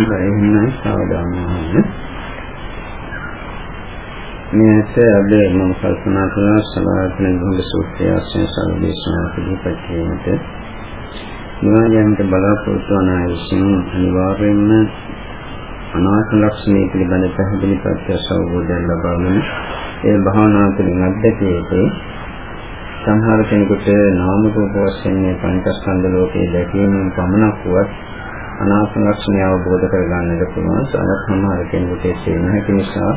එහෙනම් සාවධාන වන්න. මේක අද මම කල්පනා කරන සලායතන භංග සූත්‍රය අස්සේ සම්දේශනා පිළිපැත් වීමට නිවායන්ට බලාපොරොත්තු වන අය විසින් අනිවාර්යයෙන්ම අනාත්ම ලක්ෂණය පිළිබඳ පැහැදිලි ප්‍රත්‍යක්ෂ අවබෝධයක් ලබාගෙන ඒ භාවනා තුළින් අත්දැකියේ සංහාර කෙනෙකුට නාම රූප වශයෙන් මේ පංචස්කන්ධ ලෝකයේ දැකීමෙන් පමණක් වුවත් අනාත්ම ලක්ෂණය අවබෝධ කරගන්නට පුළුවන්. සමහර කෙනෙකුට ඒ නැති නිසා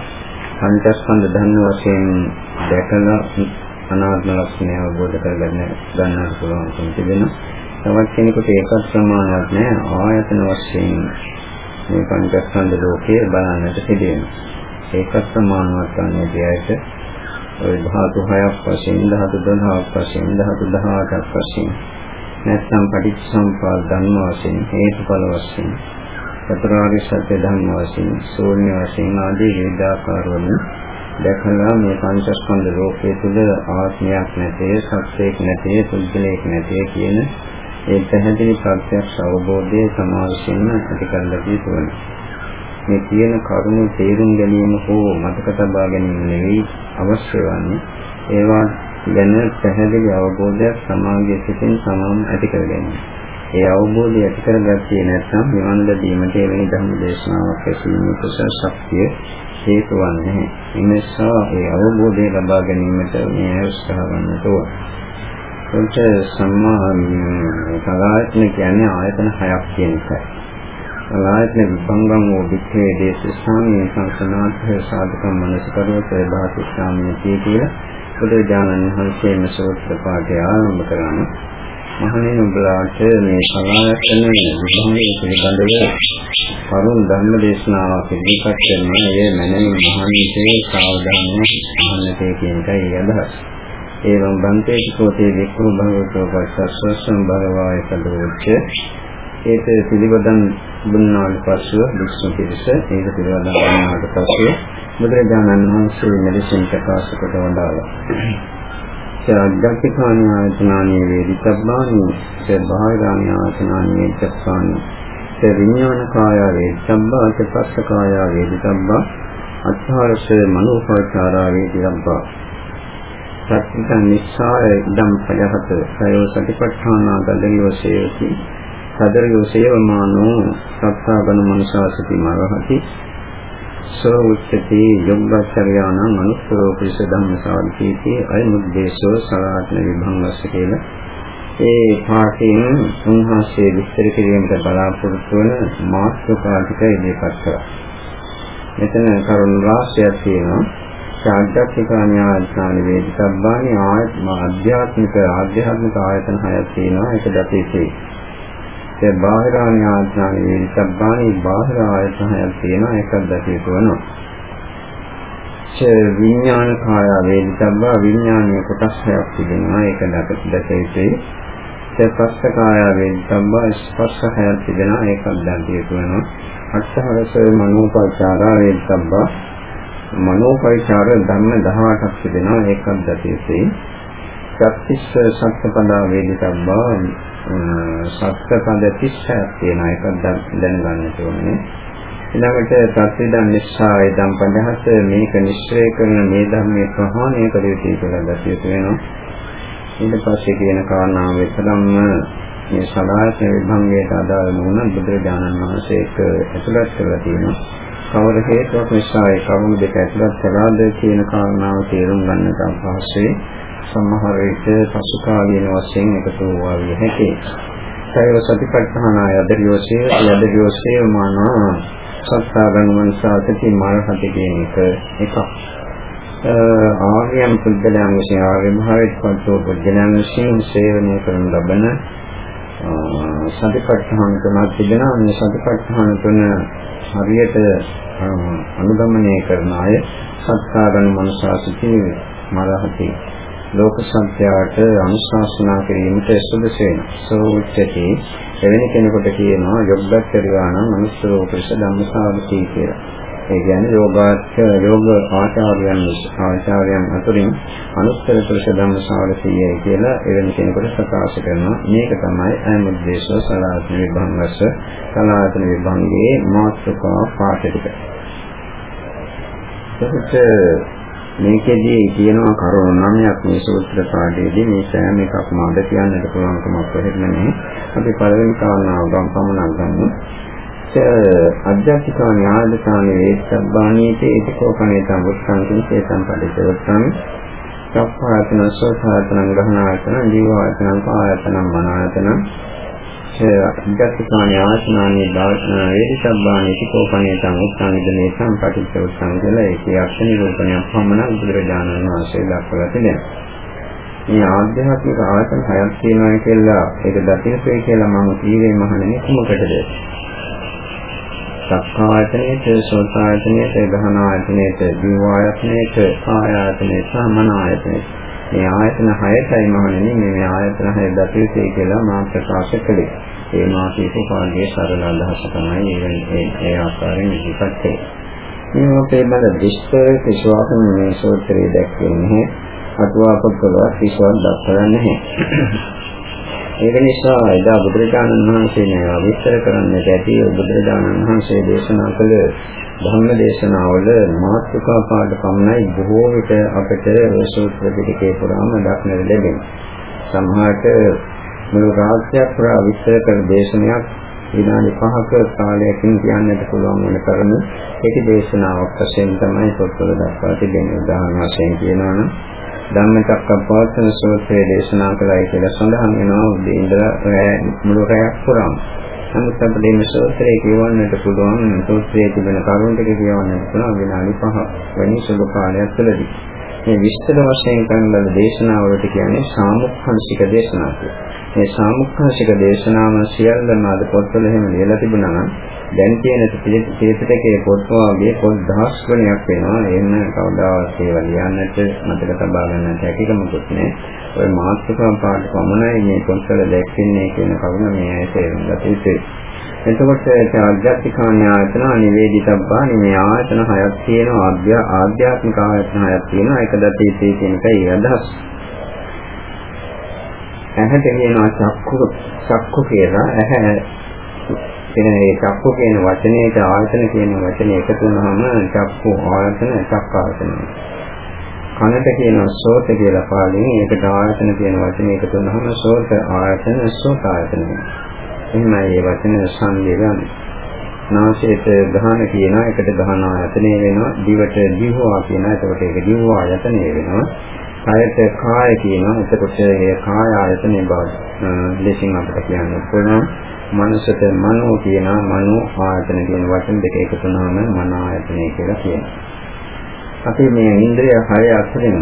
පංචස්කන්ධ ධර්ම වශයෙන් දැකලා අනාත්ම ලක්ෂණය අවබෝධ කරගන්න ගන්නට පුළුවන්කම තිබෙනවා. තවත් කෙනෙකුට ඒකත් ප්‍රමාණවත් නැහැ. ආයතන වශයෙන් මේ පංචස්කන්ධ ලෝකයේ බලන්නට සිදුවෙනවා. ඒකත් ප්‍රමාණවත් වන්නේ දෙයට ඔය ධාතු 6ක් වශයෙන් ධාතු 12ක් වශයෙන් ධාතු 18ක් වශයෙන් නැත්නම් පටිච්චසමුප්පාද ධර්ම වශයෙන් හේතුඵල වශයෙන් චතුරාර්ය සත්‍ය ධර්ම වශයෙන් ශූන්‍ය වශයෙන් ආදී වේදාකාරවල දැකලා මේ පංචස්කන්ධ ලෝකයේ තුල ආත්මයක් නැතේ සත්‍යයක් නැතේ පුද්ගලයක් නැතේ කියන ඒ පැහැදිලි ප්‍රත්‍යක්ෂ අවබෝධයේ සමාවශයෙන්ම ඇති කරලා තියෙනවා. මේ කියන කරුණු තේරුම් ගැනීම හෝ මතක තබා ගැනීම නෙවෙයි අවශ්‍ය වන්නේ ඒවා ගැන පැහැදිලි අවබෝධයක් සමාගයේ සිටින් සමාම ඇති කර ගැනීම. ඒ අවබෝධය ඇති කරගත්තේ නැත්නම් නිවන් ලැබීමට එවැනි ධර්ම දේශනාවක් ඇසීමේ කුසල ශක්තිය හේතු වන්නේ. ඒ නිසා ඒ අවබෝධය ලබා ගැනීමට මේ උත්සාහ ගන්නට ඕන. එතකොට සම්මා සලායතන කියන්නේ ආයතන හයක් කියන එකයි. සලායතන විභංගම් වූ වික්‍රේ දේශස්ථානයේ සංසනාර්ථ සාධකම් මනසකරෝතේ භාෂිතාමිය කියලා බුදුරජාණන් වහන්සේ මේ සූත්‍ර පාඨය ආරම්භ කරන්නේ මහණෙනි උඹලාට මේ සලායතන විභංගය පිළිබඳව කරුණ ධර්ම දේශනාවක් ඉදිරිපත් කරනවා ඒ මනමින් මහණිසේ සාවධානව අහන්නට කියන එකයි අදහස්. ඒවම් බන්තේ කෝතේ වික්ඛු භගවතෝ පස්සස්සම් භගවාය සදෝච්ච ඒක පිළිවදන් දුන්නාට පස්සෙ විශ්ව පිරිස ඒක පිළිවදන් දුන්නාට පස්සෙ බුදුරජාණන් වහන්සේ මෙලෙසින් ප්‍රකාශ කොට වදාළා. සාධ්‍යාත්මිකාණී ආයතනානී වේදිතබ්බානි සබ්බාහිරාණී ආයතනානී වේදිතබ්බානි විඥාන කාය වේදිතබ්බා චක්කස්ස කාය වේදිතබ්බා අත්හාරස මනෝපචාරා වේදිතබ්බා සත්‍යං නිස්සාය ඉදම් පජහත සයෝ සතිපට්ඨානා ගල්ලියෝ සේයති සදරියෝ සේවමානෝ සත්තාගන මනසාසති මරහති සෝ උච්චති යොග්ගචර්යාණ මනුස්සෝ පිස ධම්ම සාධිතී අයමුද්දේශෝ සලාත්න විභංගස්ස කියලා ඒ පාඨයෙන් උන්වහන්සේ විස්තර කිරීමට බලාපොරොත්තු වන මාත්‍රකාටික ඉදිරිපත් කරා. මෙතන කරුණු රාශියක් තියෙනවා. සාධ්‍යාත්මික ඥාන වේදිකබ්බානි ආයතන ආධ්‍යාත්මික ආධ්‍යාත්මික ආයතන හයක් තියෙනවා. ඒක දතේසේ ඒ බාහිර ආඥාඥාන වේදිකබ්බානි බාහිර ආයතනයක් තියෙනවා ඒකක් දැකිය යුතුනවා. ඒ විඥාන කාය වේදිකබ්බා විඥානීය කොටස් හයක් තිබෙනවා ඒක දැකිය යුතුයි. ඒ පස්ස කාය වේදිකබ්බා ස්පර්ශ හයක් තිබෙනවා ඒකක් දැකිය යුතුනවා. අට්ඨහරස මනෝපචාර වේදිකබ්බා මනෝපචාර ධර්ම 18ක් තිබෙනවා ඒකක් දැකිය යුතුයි. සත්‍තිස්ස සත්පදා වේදිකබ්බා සත්පද 30ක් තියෙන එකක් දැනගන්න ඕනේ. ඊළඟට සත්‍යදන් නිස්සාය දම් 50 මේක නිශ්චය කරන මේ ධර්මයේ ප්‍රහාණය කළ යුතුයි කියලා දැකිය වෙනවා. ඊට පස්සේ කියන කාරණාව විතරම මේ සදායත විභංගයට අදාළ නොවන බුදුරජාණන් වහන්සේ ඒක ඇතුළත් කරලා තියෙනවා. කවර හේතුවක් නිසා ඒ කරුණු දෙක ඇතුළත් කළාද කියන කාරණාව තේරුම් ගන්නට අපහසුයි. සමහර විට පසු කාලීන වශයෙන් එකතු වූවා විය හැකියි. සයව සතිපට්ඨාන යදරියෝසේ යදරියෝසේ මාන සත්‍යාගම මනසාති මාර්ගහති කියන එක එකක්. ආර්යයන් පුද්ගලයන් විසින් ආර්ය භාවයට පත්ව පුද්ගලයන් විසින් සේවනය කරන ලබන සතිපට්ඨාන තුනක් තිබෙනවා. මේ සතිපට්ඨාන තුන හරියට අනුගමනය කරන අය සත්‍යාගම මනසාති මාර්ගහති ලෝක සංඛ්‍යාවට අනුශාසනා කිරීමට සුදුසු වෙනවා. සෝච්චති එවැනි කෙනෙකුට කියනවා යොග්ගච්ඡරියාණ මනුස්ස රූපස ධම්මසාවති කියලා. ඒ කියන්නේ යෝගාච යෝග ආචාර්යයන් ආචාර්යයන් අතරින් අනුත්තර පුරුෂ ධම්මසාරසියයි කියලා එවැනි කෙනෙකුට ප්‍රකාශ කරනවා. මේක තමයි අයමුද්දේශ සලායතන විභංගස සලායතන විභංගයේ මාත්‍රකා පාඨ ටික. එතකොට මේකෙදී කියනවා කරුණු නමයක් මේ සූත්‍ර පාඩයේදී මේ සෑම එකක්ම අද කියන්නට පුළුවන්කමක් කොහෙත් නැහැ. අපි පළවෙනි කාරණාව ගම් පමණක් ගමු. අධ්‍යාත්මික ඥානදාන වේස්සබ්බාණීතේ ඒකෝපණේ සම්බුද්ධං සේතම් පරිචවත්තං සප්පායතන සෝතායතන ගහනායතන ජීවායතන කායතන මනායතන අධ්‍යාත්මික ඥානදානයේ වේස්සබ්බාණී ඒකෝපණේ සම්බුද්ධං සම්පටිච්ච උත්සං කියලා ඒකේ අක්ෂර නිරූපණයක් පමණ බුදුරජාණන් වහන්සේ දක්වලා තිබෙනවා. මේ ආධ්‍යාත්මික ආයතන හයක් තියෙනවා කියලා ඒක දකින්නේ කියලා මම කීවේ මහණෙනි කුමකටද? සක්කායතනේට සෝතායතනේට ගහනායතනේට ජීවායතනේට කායායතනේට සමනායතනේට මේ ආයතන හයයි මහණෙනි මේ ආයතන හය දතියසේ කියලා මා ප්‍රකාශ කළේ. ඒ මා කියපු කාර්යයේ සරල අදහස තමයි මේ ඒ ආකාරයෙන් ඉදිරිපත් කළේ. මේ මොකේ බල විස්තර විශ්වාසන මේ සූත්‍රයේ දැක්වෙන්නේ අටුවා පොත්වල විශ්වාස දක්වන්නේ නැහැ. ඒක නිසා එදා බුදුරජාණන් වහන්සේ මේවා විස්තර කරන්නට ඇති බුදුරජාණන් වහන්සේ දේශනා කළ ධර්ම දේශනාවල මාතෘකා පාඩ පමණයි බොහෝ විට අපට සූත්‍ර පිටකේ පුරාම දක්නට ලැබෙනවා. සමහරට මුළු රාජ්‍යයක් පුරා විස්තර කළ දේශනයක් විනාඩි 5ක කාලයකින් කියන්නට පුළුවන් වෙන කරුණු ඒක දේශනාවක් වශයෙන් තමයි පොත්වල දක්වා තිබෙන්නේ. උදාහරණ වශයෙන් කියනවා නම් ධම්මචක්කප්පවත්තන සූත්‍රයේ දේශනා කළයි කියලා සඳහන් වෙනවා උදේ ඉඳලා මුළු රැයක් පුරාම. නමුත් අපිට මේ සූත්‍රයේ කියවන්නට පුළුවන් සූත්‍රයේ තිබෙන කරුණු ටික කියවන්නට පුළුවන් විනාඩි 5 වැනි සුළු කාලයක් තුළදී. මේ විස්තර වශයෙන් කරන ලද දේශනාවලට කියන්නේ සාමුක්ඛංශික දේශනා කියලා. මේ සාමුක්ඛංශික දේශනාව සියල්ලම අද පොත්වල එහෙම ලියලා තිබුණා නම් දැන් තියෙන ත්‍රිපිටකයේ පොත් වාගේ පොත් දහස් ගණයක් වෙනවා. එහෙම කවදාවත් ඒවා ලියන්නට මතක තබා ගන්නට හැකියාවකුත් නැහැ. ඔය මාත්‍රිකා පාඩ පමණයි මේ පොත්වල දැක්වෙන්නේ කියන කරුණ මේ ඇයි තේරුම් ගත යුතුයි. එතකොට ආධ්‍යාත්මික ආයතන නිවේදිතබ්බා මේ ආයතන හයක් තියෙනවා ආධ්‍යාත්මික ආයතන හයක් තියෙනවා ඒක දතීතේ කියන එකයි අදහස්. ඇහැට කියනවා චක්කු චක්කු කියලා. ඇහැ එන ඒ චක්කු කියන වචනේට ආයතන කියන වචනේ එකතු වුනහම චක්කු ආයතන චක්කායතන කනට කියනවා සෝත කියලා පාලියෙන් ඒකට ආයතන කියන වචනේ එකතු වුනහම සෝත ආයතන සෝතායතන එහෙමයි මේ වචන සංදේශය නාසයට ගහන කියනවා එකට ගහන ආයතනය වෙනවා. දිවට දිවවා කියනවා එතකොට ඒක දිවවා ආයතනය වෙනවා. කයට කාය කියනවා. එතකොට ඒ කාය ආයතනේ බව ලෙසින් අපිට කියන්න පුළුවන්. මනසට මනෝ කියනවා. මනෝ ආයතන කියන වචන දෙක එකතු වුණාම මන ආයතනය කියලා කියනවා. අපි මේ ඉන්ද්‍රිය හය අතරින්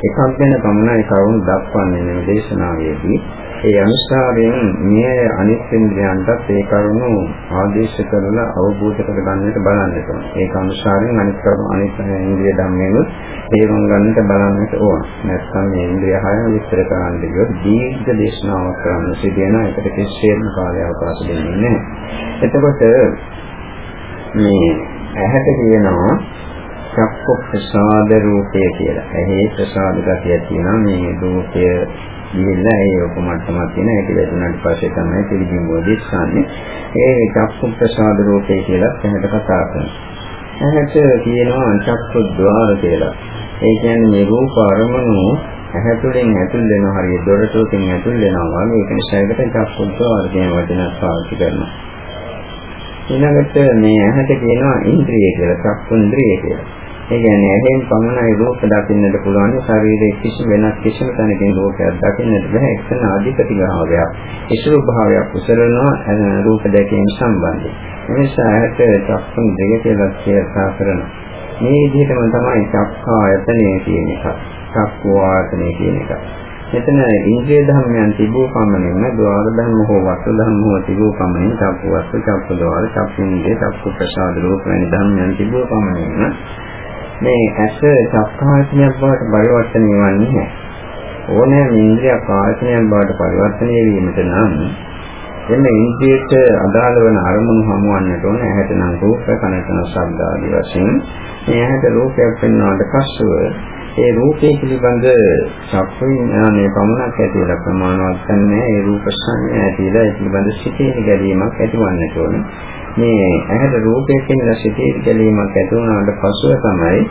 එකක් ගැන පමණයි කරුණු දක්වන්නේ මේ දේශනාවේදී. ඒ අනුසාරයෙන් මේ අනිත් ඉන්ද්‍රයන්ටත් ඒ කරුණු ආදේශ කරලා අවබෝධ කර ගන්නට බලන්න ඕන. ඒක අනුසාරයෙන් අනිත් කරුණු අනිත් ඉන්ද්‍රිය ධම්මේනුත් තේරුම් ගන්නට බලන්නට ඕන. නැත්නම් මේ ඉන්ද්‍රිය හයම විස්තර කරන්න ගියොත් දීර්ඝ දේශනාවක් කරන්න සිදෙන එකට කිසිම කාලය අවකාශ දෙන්නේ නැහැ. එතකොට මේ ඇහැට කියනවා චක්ක ප්‍රසාද රූපය කියලා. ඇහි ප්‍රසාද ගතිය තියෙනවා මේ රූපය ගිහිල්ලා ඒ ඔක්කොම තමයි තියෙන ඒක වැටුණාට පස්සේ තමයි පිළිගින් බෝධිස්සන්නේ ඒ චක්කු ප්‍රසාද රූපේ කියලා එහෙට කතා කරනවා. එහෙට කියනවා චක්කු ద్వාර කියලා. ඒ කියන්නේ මේ රූප අරමුණු ඇතුලෙන් ඇතුල් වෙනවා. හරිය දොරටුවකින් ඇතුල් වෙනවා වගේ. ඒක නිසා ඒකට චක්කු ద్వාර කියන වචනය පාවිච්චි කරනවා. ඊළඟට මේ ඇහැට කියනවා ඉන්ද්‍රිය කියලා චක්කු ඉන්ද්‍රිය කියලා. ඒ කියන්නේ ඇහෙන් පමණයි රූප දකින්නට පුළුවන් ශරීරයේ කිසි වෙනස් කිසිම තැනකින් රූපයක් දකින්නට බෑ එක්සන අධිපතිභාවයක්. ඒ ස්වභාවයක් උසලනවා රූප දැකීම සම්බන්ධයෙන්. එනිසා ඇහැට චක්කුන් දෙක කියලා කියලා කරනවා. මේ විදිහටම තමයි චක්කායතනය කියන එක. චක්කවායතනය කියන එක. මෙතන ඉන්ද්‍රිය ධර්මයන් තිබූ පමණින්ම ද්වාර ධර්ම හෝ වස්තු ධර්ම හෝ තිබූ පමණින් චක්ක වස්තු චක්ක ද්වාර චක්ක ඉන්ද්‍රිය චක්ක ප්‍රසාද රූප වැනි ධර්මයන් තිබූ පමණින්ම මේ ඇස චක්කායතනයක් බවට පරිවර්තනය වෙන්නේ නැහැ. ඕනෑම ඉන්ද්‍රියක් ආයතනයක් බවට පරිවර්තනය වීමට නම් එන්න ඉන්ද්‍රියට අදාළ වන අරමුණු හමුවන්නට ඕන ඇහැට නම් රූප කනට නම් ශබ්ද ආදී වශයෙන් මේ ඇහැට රූපයක් පෙන්වන්නට පස්සුව ඒ රූපේ පිළිබඳ චක්කු විඥානයේ පමණක් ඇතිවලා ප්‍රමාණවත් නැහැ ඒ රූප සංඥා ඇතිලා ඒ පිළිබඳ සිතේ ගැලීමක් ඇතිවන්නට ඕන මේ ඇහැට රූපයේ කියන සිතේ ගැලීමක් ඇති වුණාට පස්සුව තමයි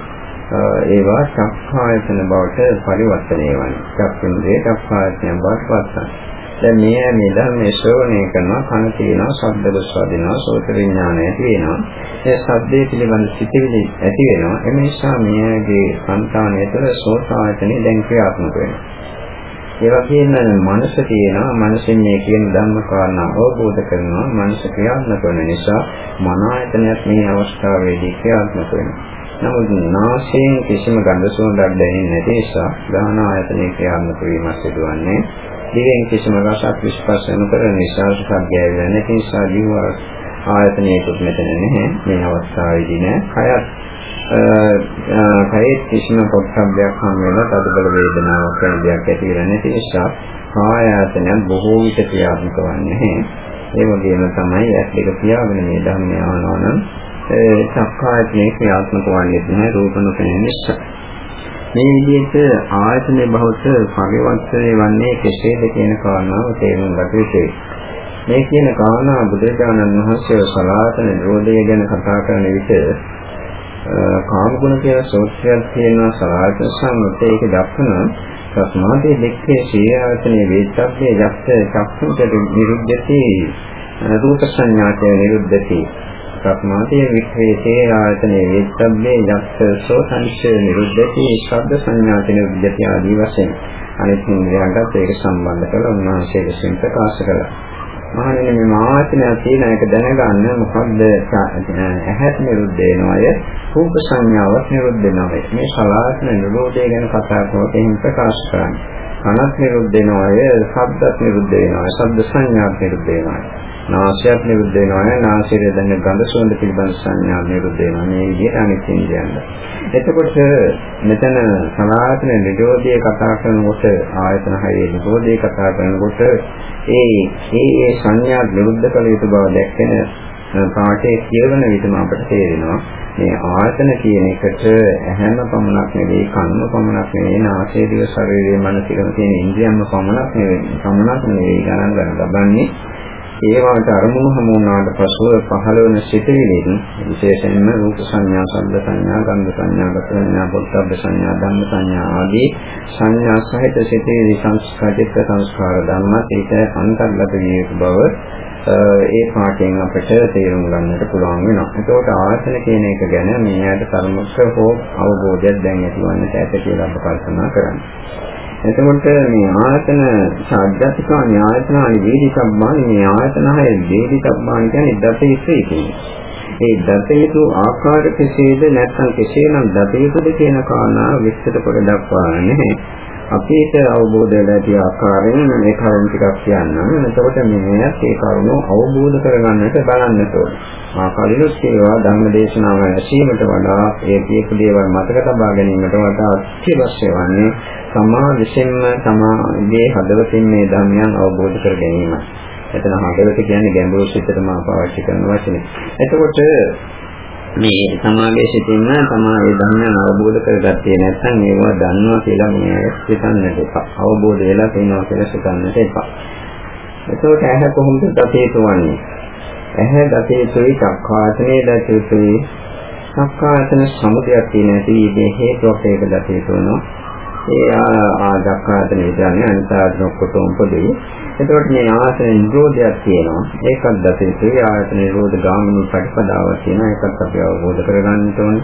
ඒවා චක්ඛායතන බවට පරිවර්තනය වන්නේ. චක්ඛුන්දේ චක්ඛායතන බවට පත්වන. දැන් මේ මේ ධර්මයේ ශ්‍රවණය කරනවා කන තියෙනවා ශබ්ද ගොස්වදිනවා සෝත විඥානය ඇති වෙනවා. ඒ ශබ්දයේ පිළිබඳ සිතිවිලි ඇති වෙනවා. ඒ නිසා මේගේ సంతානය තුළ සෝතායතනෙ දැන් ක්‍රියාත්මක වෙනවා. ඒ වගේම මනස තියෙනවා මනසින් මේ කියන ධර්ම කාරණා අවබෝධ කරනවා මනස ක්‍රියාත්මක වෙන නිසා මන ආයතනයක් මේ අවස්ථාවේදී ක්‍රියාත්මක වෙනවා නමුත් නාසයෙන් කිසිම ගඳ සුවඳක් දැනෙන්නේ නැති නිසා ගාහන ආයතනයේ ක්‍රියාත්මක වීමක් සිදුවන්නේ. දිවෙන් කිසිම රසක් ස්පර්ශ නොකරන නිසා සුඛය නැති නිසා ජීව ආයතනයකුත් මෙතන නැහැ. මේ අවස්ථාවේදී නෑ. කයත් කයේ කිසිම පොත්සබ්දයක් හම් වෙලා තදබල වේදනාවක් වෙන දෙයක් ඇති වෙන්නේ නැති නිසා කාය ආයතනයන් බොහෝ විට ක්‍රියාත්මක වන්නේ නැහැ. ඒ වගේම තමයි ඇස් දෙක පියාගෙන මේ ධර්මය ආනවා නම් සක්කායතනේ ක්‍රියාත්මක වන්නේ නැහැ රූප නොපෙනෙන නිසා. මේ විදිහට ආයතන බහුත පරිවර්තනය වන්නේ කෙසේද කියන කාරණාව තේරුම් ගත යුතුයි. මේ කියන කාරණා බුදුරජාණන් වහන්සේ සලාතන නිරෝධය ගැන කතා කරන විට කාමගුණ කියන සූත්‍රයක් තියෙනවා සලාතන සම්මතයේ ඒක දක්වන සස්මාතේ දෙක්කේ ශීආයතනේ වේත්තබ්බේ යක්ෂ චක්ෂුට නිරුද්ධති රූප සංඥාතේ නිරුද්ධති ප්‍රඥාතේ වික්‍රේතේ ආයතනේ විත්තබ්බේ යක්ෂ සෝතංශ නිරුද්ධති ශබ්ද සංඥාතේ නිරුද්ධති ආදී වශයෙන්. අනිත් ඉන්ද්‍රයන්ටත් ඒක සම්බන්ධ කරලා උන්වහන්සේ විසින් ප්‍රකාශ කළා. මහණෙනි මේ මාතනය තියෙන එක දැනගන්න මොකද්ද? ඇහත් නිරුද්ධ වෙනවය රූප සංඥාවක් නිරුද්ධ වෙනවය. මේ සලායතන නිරෝධය ගැන කතා කරනකොට එහෙම ප්‍රකාශ කරන්නේ. කනත් නිරුද්ධ වෙනවය ශබ්දත් නිරුද්ධ වෙනවය ශබ්ද සංඥාත් නිරුද්ධ වෙනවය. නාසයත් නිරුද්ධ වෙනවා නාසයේ දැනෙන ගඳ සුවඳ පිළිබඳ සංඥා නිරුද්ධ වෙනවා මේ විදිහට අනිත් ඉන්ද්‍රියන්ද එතකොට මෙතන සලායතන නිරෝධය කතා කරනකොට ආයතන හයේ නිරෝධය කතා කරනකොට ඒ ඒ සංඥා නිරුද්ධ කළ යුතු බව දැක්කෙන පාඩේ කියවන විටම අපට තේරෙනවා. මේ ආයතන කියන එකට ඇහැම පමණක් නෙවෙයි කන්ම පමණක් නෙවෙයි නාසය දිව ශරීරයේ මනස කියන තියෙන ඉන්ද්‍රියන්ම පමණක් නෙවෙයි පමණක් නෙවෙයි ගණන් ගන්න ලබන්නේ. ඒවාට අරමුණු හමු වුණාට පසුව පහළ වෙන සිතවිලින් විශේෂයෙන්ම රූප සංඥා, ශබ්ද සංඥා, ගන්ධ සංඥා, රස සංඥා, පොට්ටබ්බ සංඥා, ධම්ම සංඥා ආදී සංඥා සහිත සිතවිලි සංස්කාරික සංස්කාර ධර්මත් ඒක අන්තර්ගත විය යුතු බව ඒ පාඩයෙන් අපිට තේරුම් ගන්නට පුළුවන් වෙනවා. ඒකෝට ආසන කියන එක ගැන මේ ඇයට සම්මුඛ හෝ අවබෝධයක් දැන් ඇතිවන්නට ඇත කියලා අප කල්පනා කරන්නේ. එතකොට මේ ආයතන ශාද්‍යතිකානි ආයතනානි වේදිකම්මානි මේ ආයතන හය වේදිකම්මානි කියන්නේ දතේසේ කියන්නේ. ඒ දතේතු ආකාර කෙසේද නැත්නම් කෙසේනම් දතේතුද කියන කාරණාව විස්තර කොට දක්වා නැහැ. අපිට අවබෝධ වෙලා ඇති ආකාරයෙන් මේ කරුණු ටිකක් කියන්නම්. එතකොට මේවත් ඒ කරුණු අවබෝධ කරගන්නට බලන්නට ඕනේ. ආකාරිනුත් ඒවා ධර්මදේශනාව ඇසීමට වඩා ඒ කියපු දේවල් මතක තබා ගැනීමට වඩා අත්‍යවශ්‍ය වන්නේ සමා විසින්ම සමාගේ හදවතින් මේ ධර්මයන් අවබෝධ කර ගැනීමයි. එතන හදවත කියන්නේ ගැඹුරු සිතටම පාවිච්චි කරන වචනේ. එතකොට මේ සමාගයේ සිටින්න තමයි ධර්මයන් අවබෝධ කරගත්තේ නැත්නම් ඒවා දන්නවා කියලා මේ හිතන්නට එපා. අවබෝධ වෙලා තියෙනවා කියලා හිතන්නට එපා. එතකොට ඇහැ කොහොමද දතේතුවන්නේ? ඇහැ දතේතුයි චක්ඛාසනේ දතේතුයි සක්කායතන සමුදයක් තියෙන ඇති මේ හේතුවක් ඒක දතේතුනවා. ඒ ආදක්කාතන විද්‍යාවේ අනිසාරණ ඔක්කොටම පොදුයි. එතකොට මේ ආයතන නිරෝධයක් තියෙනවා. ඒකත් දතිතේ ආයතන නිරෝධ ගාමිනී ප්‍රතිපදාවක් තියෙනවා. ඒකත් අපි අවබෝධ කරගන්න ඕනේ.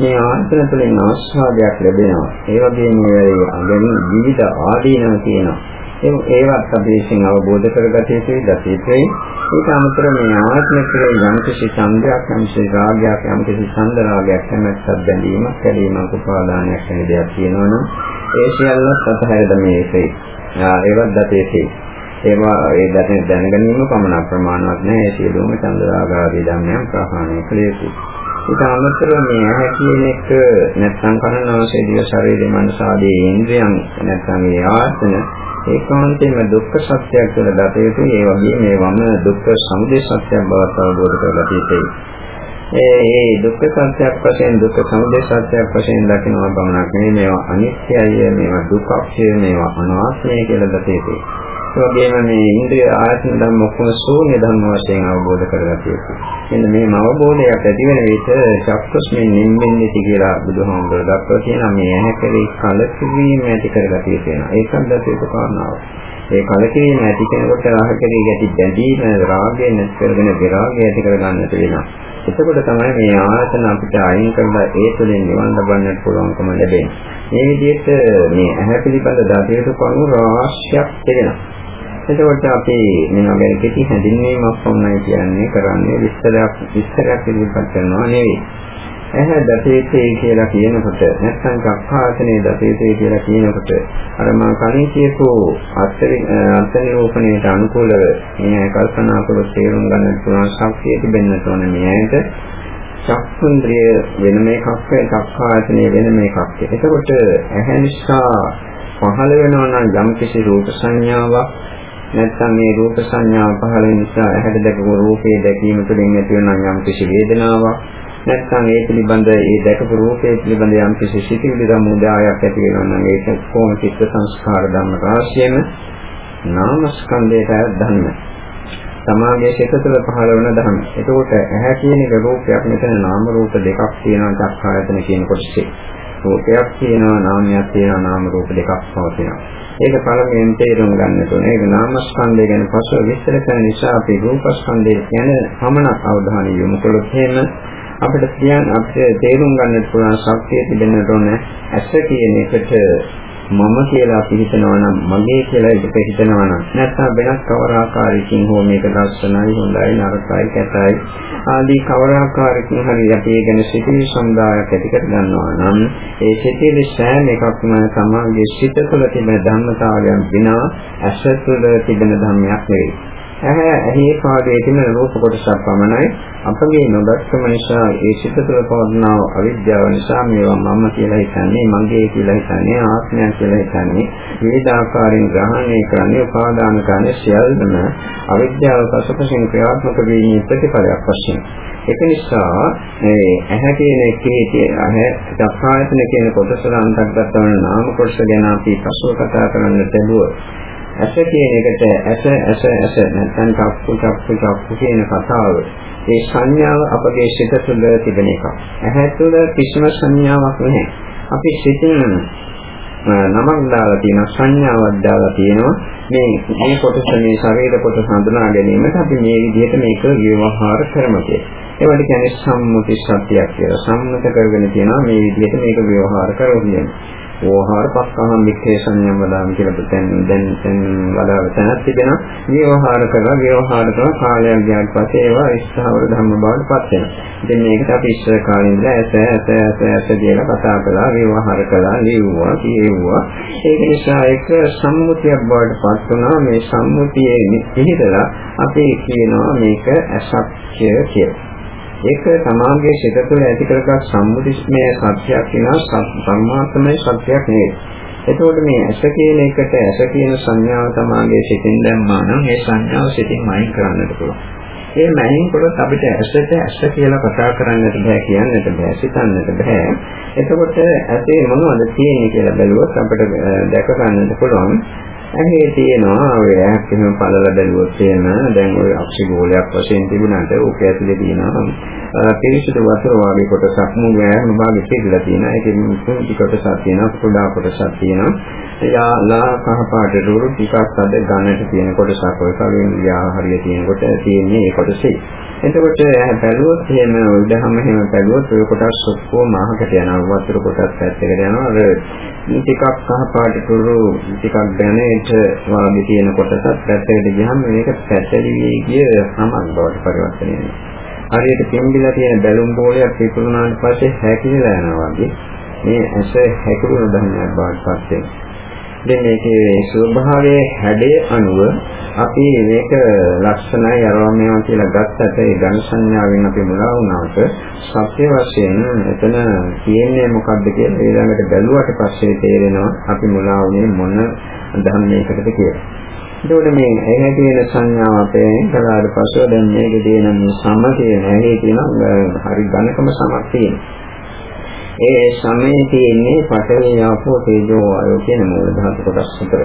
මේ ආයතන තුළින් ආස්වාදයක් ලැබෙනවා. ඒ වගේම මේ අගින් විවිධ ආදීනව තියෙනවා. ඒවත් අපි විසින් අවබෝධ කරගත යුතුයි දතිතේ. ඒක අමතර මේ ආත්ම කියලා යම් කිසි සංගයක් යම් කිසි රාගයක් යම් කිසි සම්දරාගයක් කැමැත්තක් බැඳීමක් කැදීමක් උපාදානයක් වෙන දෙයක් තියෙනවනම් ඒ සියල්ලත් අතහැර දැමීමේ ඒවත් දතේසේ ඒවා ඒ දැන දැනගැනීම පමණ ප්‍රමාණවත් නැහැ ඒ සියලුම චන්දරාගාදී ධර්මයන් ප්‍රහාණය කළ යුතුයි. ඒක අමතරව මේ ඇහැ කියන එක නැත්නම් කනනාසය දිව ශරීරය මනස ආදී ඉන්ද්‍රියන් නැත්නම් මේ ආසන ඒකාන්තයෙන්ම දුක්ඛ සත්‍යයක් කියලා දත යුතුයි. ඒ වගේම මේවම දුක්ඛ සමුදය සත්‍යයක් බවට අවබෝධ කරගත යුතුයි. ඒ ඒ දුක්ඛ සත්‍යයක් වශයෙන් දුක්ඛ සමුදය සත්‍යයක් වශයෙන් දකිනවා බවනක් නෙවෙයි මේවා අනිත්‍යය මේවා දුක්ඛය මේවා අනාත්මය කියලා දත යුතුයි. ඒ වගේම මේ ඉන්ද්‍රිය ආයතන ධර්ම ඔක්කොම ශූන්‍ය ධර්ම වශයෙන් අවබෝධ කරගත යුතුයි. මෙන්න මේ අවබෝධයක් ඇති වෙන විට චක්කස්මෙන් නිම්බෙන්නේ කියලා බුදුහාමුදුරුවෝ දක්වලා තියෙනවා මේ ඇහැ කෙරෙහි කලකිරීම ඇති කරගත යුතු වෙනවා. ඒකත් දතේක කාරණාවක්. ඒ කලකිරීම ඇති කෙනෙකුට රාහ කෙරෙහි ඇති බැඳීම රාගය නැති කරගෙන විරාගය ඇති කරගන්නට වෙනවා. එතකොට තමයි මේ ආයතන අපිට අයින් කරලා ඒ තුළින් නිවන් ලබන්නට පුළුවන්කම ලැබෙන්නේ. මේ විදිහට මේ ඇහැ පිළිබඳ දතේක කරුණු රාශියක් තිබෙනවා. එතකොට අපි මේවා ගැන කෙටි හැඳින්වීමක් වුණයි කියන්නේ කරන්නේ විස්තරයක් විස්තරයක් ඉදිරිපත් කරනවා නෙවෙයි. ඇහැ දතේතේ කියලා කියනකොට නැත්නම් චක්ඛාසනේ දතේතේ කියලා කියනකොට අර මා කලින් කියපු අත්නිරූපණයට අනුකූලව මේ කල්පනා කර තේරුම් ගන්න පුළුවන් ශක්තිය තිබෙන්නට ඕන මේකට චක්ඛුන්ද්‍රිය වෙන මේකක් වේ චක්ඛාසනේ වෙන මේකක්. එතකොට ඇහැ නිසා පහළ වෙනවා නම් යම් කිසි රූප සංඥාවක් නැත්නම් මේ රූප සංඥා පහළ නිසා ඇහැට දැකපු රූපේ දැකීම තුළින් ඇති වෙන යම් කිසි වේදනාවක් නැත්නම් ඒ පිළිබඳ ඒ දැකපු රූපේ පිළිබඳ යම් කිසි සිතිවිලි සමුදායක් ඇති වෙනවා නම් ඒක කොහොම චිත්ත සංස්කාර ධර්ම රාශියම නාමස්කන්ධයට ධර්ම සමාගයේ සිත තුළ පහළ වන ධර්ම. එතකොට ඇහැ කියන එක රූපයක් මෙතන නාම රූප දෙකක් තියෙනවා චක්කායතන කියන කොටසේ. රූපයක් තියෙනවා නාමයක් තියෙනවා නාම රූප දෙකක් පවතිනවා. ඒක පළමුවෙන් තේරුම් ගන්න ඕනේ. ඒක නාමස්කන්ධය ගැන පසුව විස්තර කරන නිසා අපි රූපස්කන්ධය ගැන පමණක් අවධානය යොමු කළොත් එහෙම අපිට කියන්න අපිට තේරුම් ගන්නට පුළුවන් ශක්තිය තිබෙන්නට ඕනේ. ඇස කියන එකට මම කියලා අපි හිතනවා නම් මගේ කියලා ඒක හිතනවා නම් නැත්නම් වෙනස් කවර ආකාරයකින් හෝ මේක ලස්සනයි හොඳයි නරකයි කැතයි ආදී කවර ආකාරයකින් හරි අපි ඒ ගැන සිතිවි සමුදායක් ඇති කර ගන්නවා නම් ඒ සිතිවි සෑම එකක්ම සමාගයේ සිත තුළ තිබෙන ධර්මතාවයන් විනා ඇස තුළ තිබෙන ධර්මයක් නෙවෙයි. ඇහැ ඇහි පාදයේ තියෙන රූප කොටසක් පමණයි. අපගේ නොදක්කම නිසා ඒ සිත තුළ පවර්ණව අවිද්‍යාව නිසා මේවා මම කියලා හිතන්නේ මගේ කියලා හිතන්නේ ආත්මය කියලා හිතන්නේ. විවිධ ආකාරයෙන් ග්‍රහණය කරන්නේ උපාදාන කරන්නේ සියල්ලම අවිද්‍යාව පසුපසින් ක්‍රියාත්මක වීමේ ප්‍රතිඵලයක් වශයෙන්. ඒක නිසා මේ ඇහැ කියන එකේ ඇහැ දක්ායතන කියන කොටස අන්තර්ගත වන නාම කොටස ගැන අපි පසුව කතා කරන්න ලැබුවා ඇස කියන එකට ඇස ඇස ඇස නැත්නම් චක්කු චක්කු චක්කු කියන කතාව ඒ සංඥාව අපගේ සිත තුළ තිබෙන එකක්. ඇහැ තුළ කිසිම සංඥාවක් නැහැ. අපි සිතින් නමක් දාලා තියෙන සංඥාවක් දාලා තියෙනවා මේ මේ කොටස මේ ශරීර කොටස හඳුනා ගැනීමට අපි මේ විදිහට මේක ව්‍යවහාර කරමු කියලා. ඒවට කියන්නේ සම්මුති සත්‍යයක් කියලා. සම්මත කරගෙන තියෙනවා මේ විදිහට මේක ව්‍යවහාර කරමු කියන්නේ. වෝහාර පස්සහම් වික්‍රේ සංයම් වදාම කියලා දැන් දැන් දැන් වදාළ තැනක් තිබෙනවා. ව්‍යවහාර කරලා ව්‍යවහාර කරලා කාලයක් ගියාට පස්සේ ඒවා ඉස්හාවර ධර්ම බවට පත් වෙනවා. ඉතින් මේකට අපි ඉස්සර කාලේ ඉඳලා ඇස ඇස ඇස ඇස කියලා කතා කළා, ව්‍යවහාර කළා, ලියුවා, කියෙව්වා. ඒක නිසා ඒක සම්මුතියක් බවට පත් වුණා. මේ සම්මුතියේ පිළිදලා අපි කියනවා මේක අසත්‍ය කියලා. ඒක සමාගයේ සිත තුළ ඇති කරගත් සම්මුතිස්මය සත්‍යයක් වෙනවා සම්මාත්මය සත්‍යයක් නෙවෙයි. එතකොට මේ ඇස කියන එකට ඇස කියන සංඥාව සමාගයේ සිතින් දැම්මා නම් ඒ සංඥාව සිතින් අයින් කරන්නට පුළුවන්. ඒ මයින් කොට අපිට ඇසට ඇස කියලා කතා කරන්නට බෑ කියන්නට බෑ සිතන්නට බෑ. එතකොට ඇසේ මොනවද තියෙන්නේ කියලා බැලුවොත් අපිට දැක ගන්නට පුළුවන්. ඇහි තියෙනවා ඔය ඇහක් එහෙම පළල බැලුවොත් එහෙම දැන් ඔය අක්ෂි ගෝලයක් වශයෙන් තිබුණාට ඕක ඇතුලේ තියෙනවා. පිරිසිදු වතුර වගේ කොටසක් මුළු ඇහම භාගෙ පිළිලා තියෙනවා. ඒකෙන් කුංචි කොටසක් තියෙනවා කුඩා කොටසක් තියෙනවා. යා ලා කහ පාට රුරු ටිකක් අද ගන්නට තියෙන කොටසක් ඔය කලින් යා හරිය තියෙනකොට තියෙන්නේ ඒ කොටසේ. එතකොට බැලුවොත් එහෙම උඩහම එහෙම බැලුවොත් ඔය කොටස් ඔක්කොම අහකට යනවා. වතුර කොටස් පැත්තකට යනවා. අර ටිකක් කහ පාට කුරු ටිකක් දැනෙට වාගේ තියෙන කොටසත් පැත්තකට ගියහම මේක පැටලී ගිය සමන් බවට පරිවර්තනය වෙනවා. හරියට පිම්බිලා තියෙන බැලුම් බෝලයක් පිපුරුනාට පස්සේ හැකිලිලා යනවා වගේ මේ ඇස හැකිලුන ධර්මයක් බවට පත් වෙනවා. ඉතින් මේකේ ස්වභාවයේ හැඩය අනුව අපි මේක ලක්ෂණයි අරවමේවා කියලා ගත්තට ඒ ඝන සංඥාවෙන් අපි මුලා වුණාට සත්‍ය වශයෙන් එතන කියන්නේ මොකක්ද කියලා ඊළඟට බැලුවට පස්සේ තේරෙනවා අපි මුලා වුණේ මොන ධර්මයකටද කියලා. එතකොට මේ ඇහැ කියන සංඥාව අපේ කලාවට පස්සෙ දැන් මේකේ දෙන සමතේ නැහැ කියන හරි ඝනකම සමත් තියෙනවා. ඒ සමයේ තියෙන්නේ පඨවි ආපෝ තේජෝ වායෝ කියන මූල ධාතු කොටස් හතර.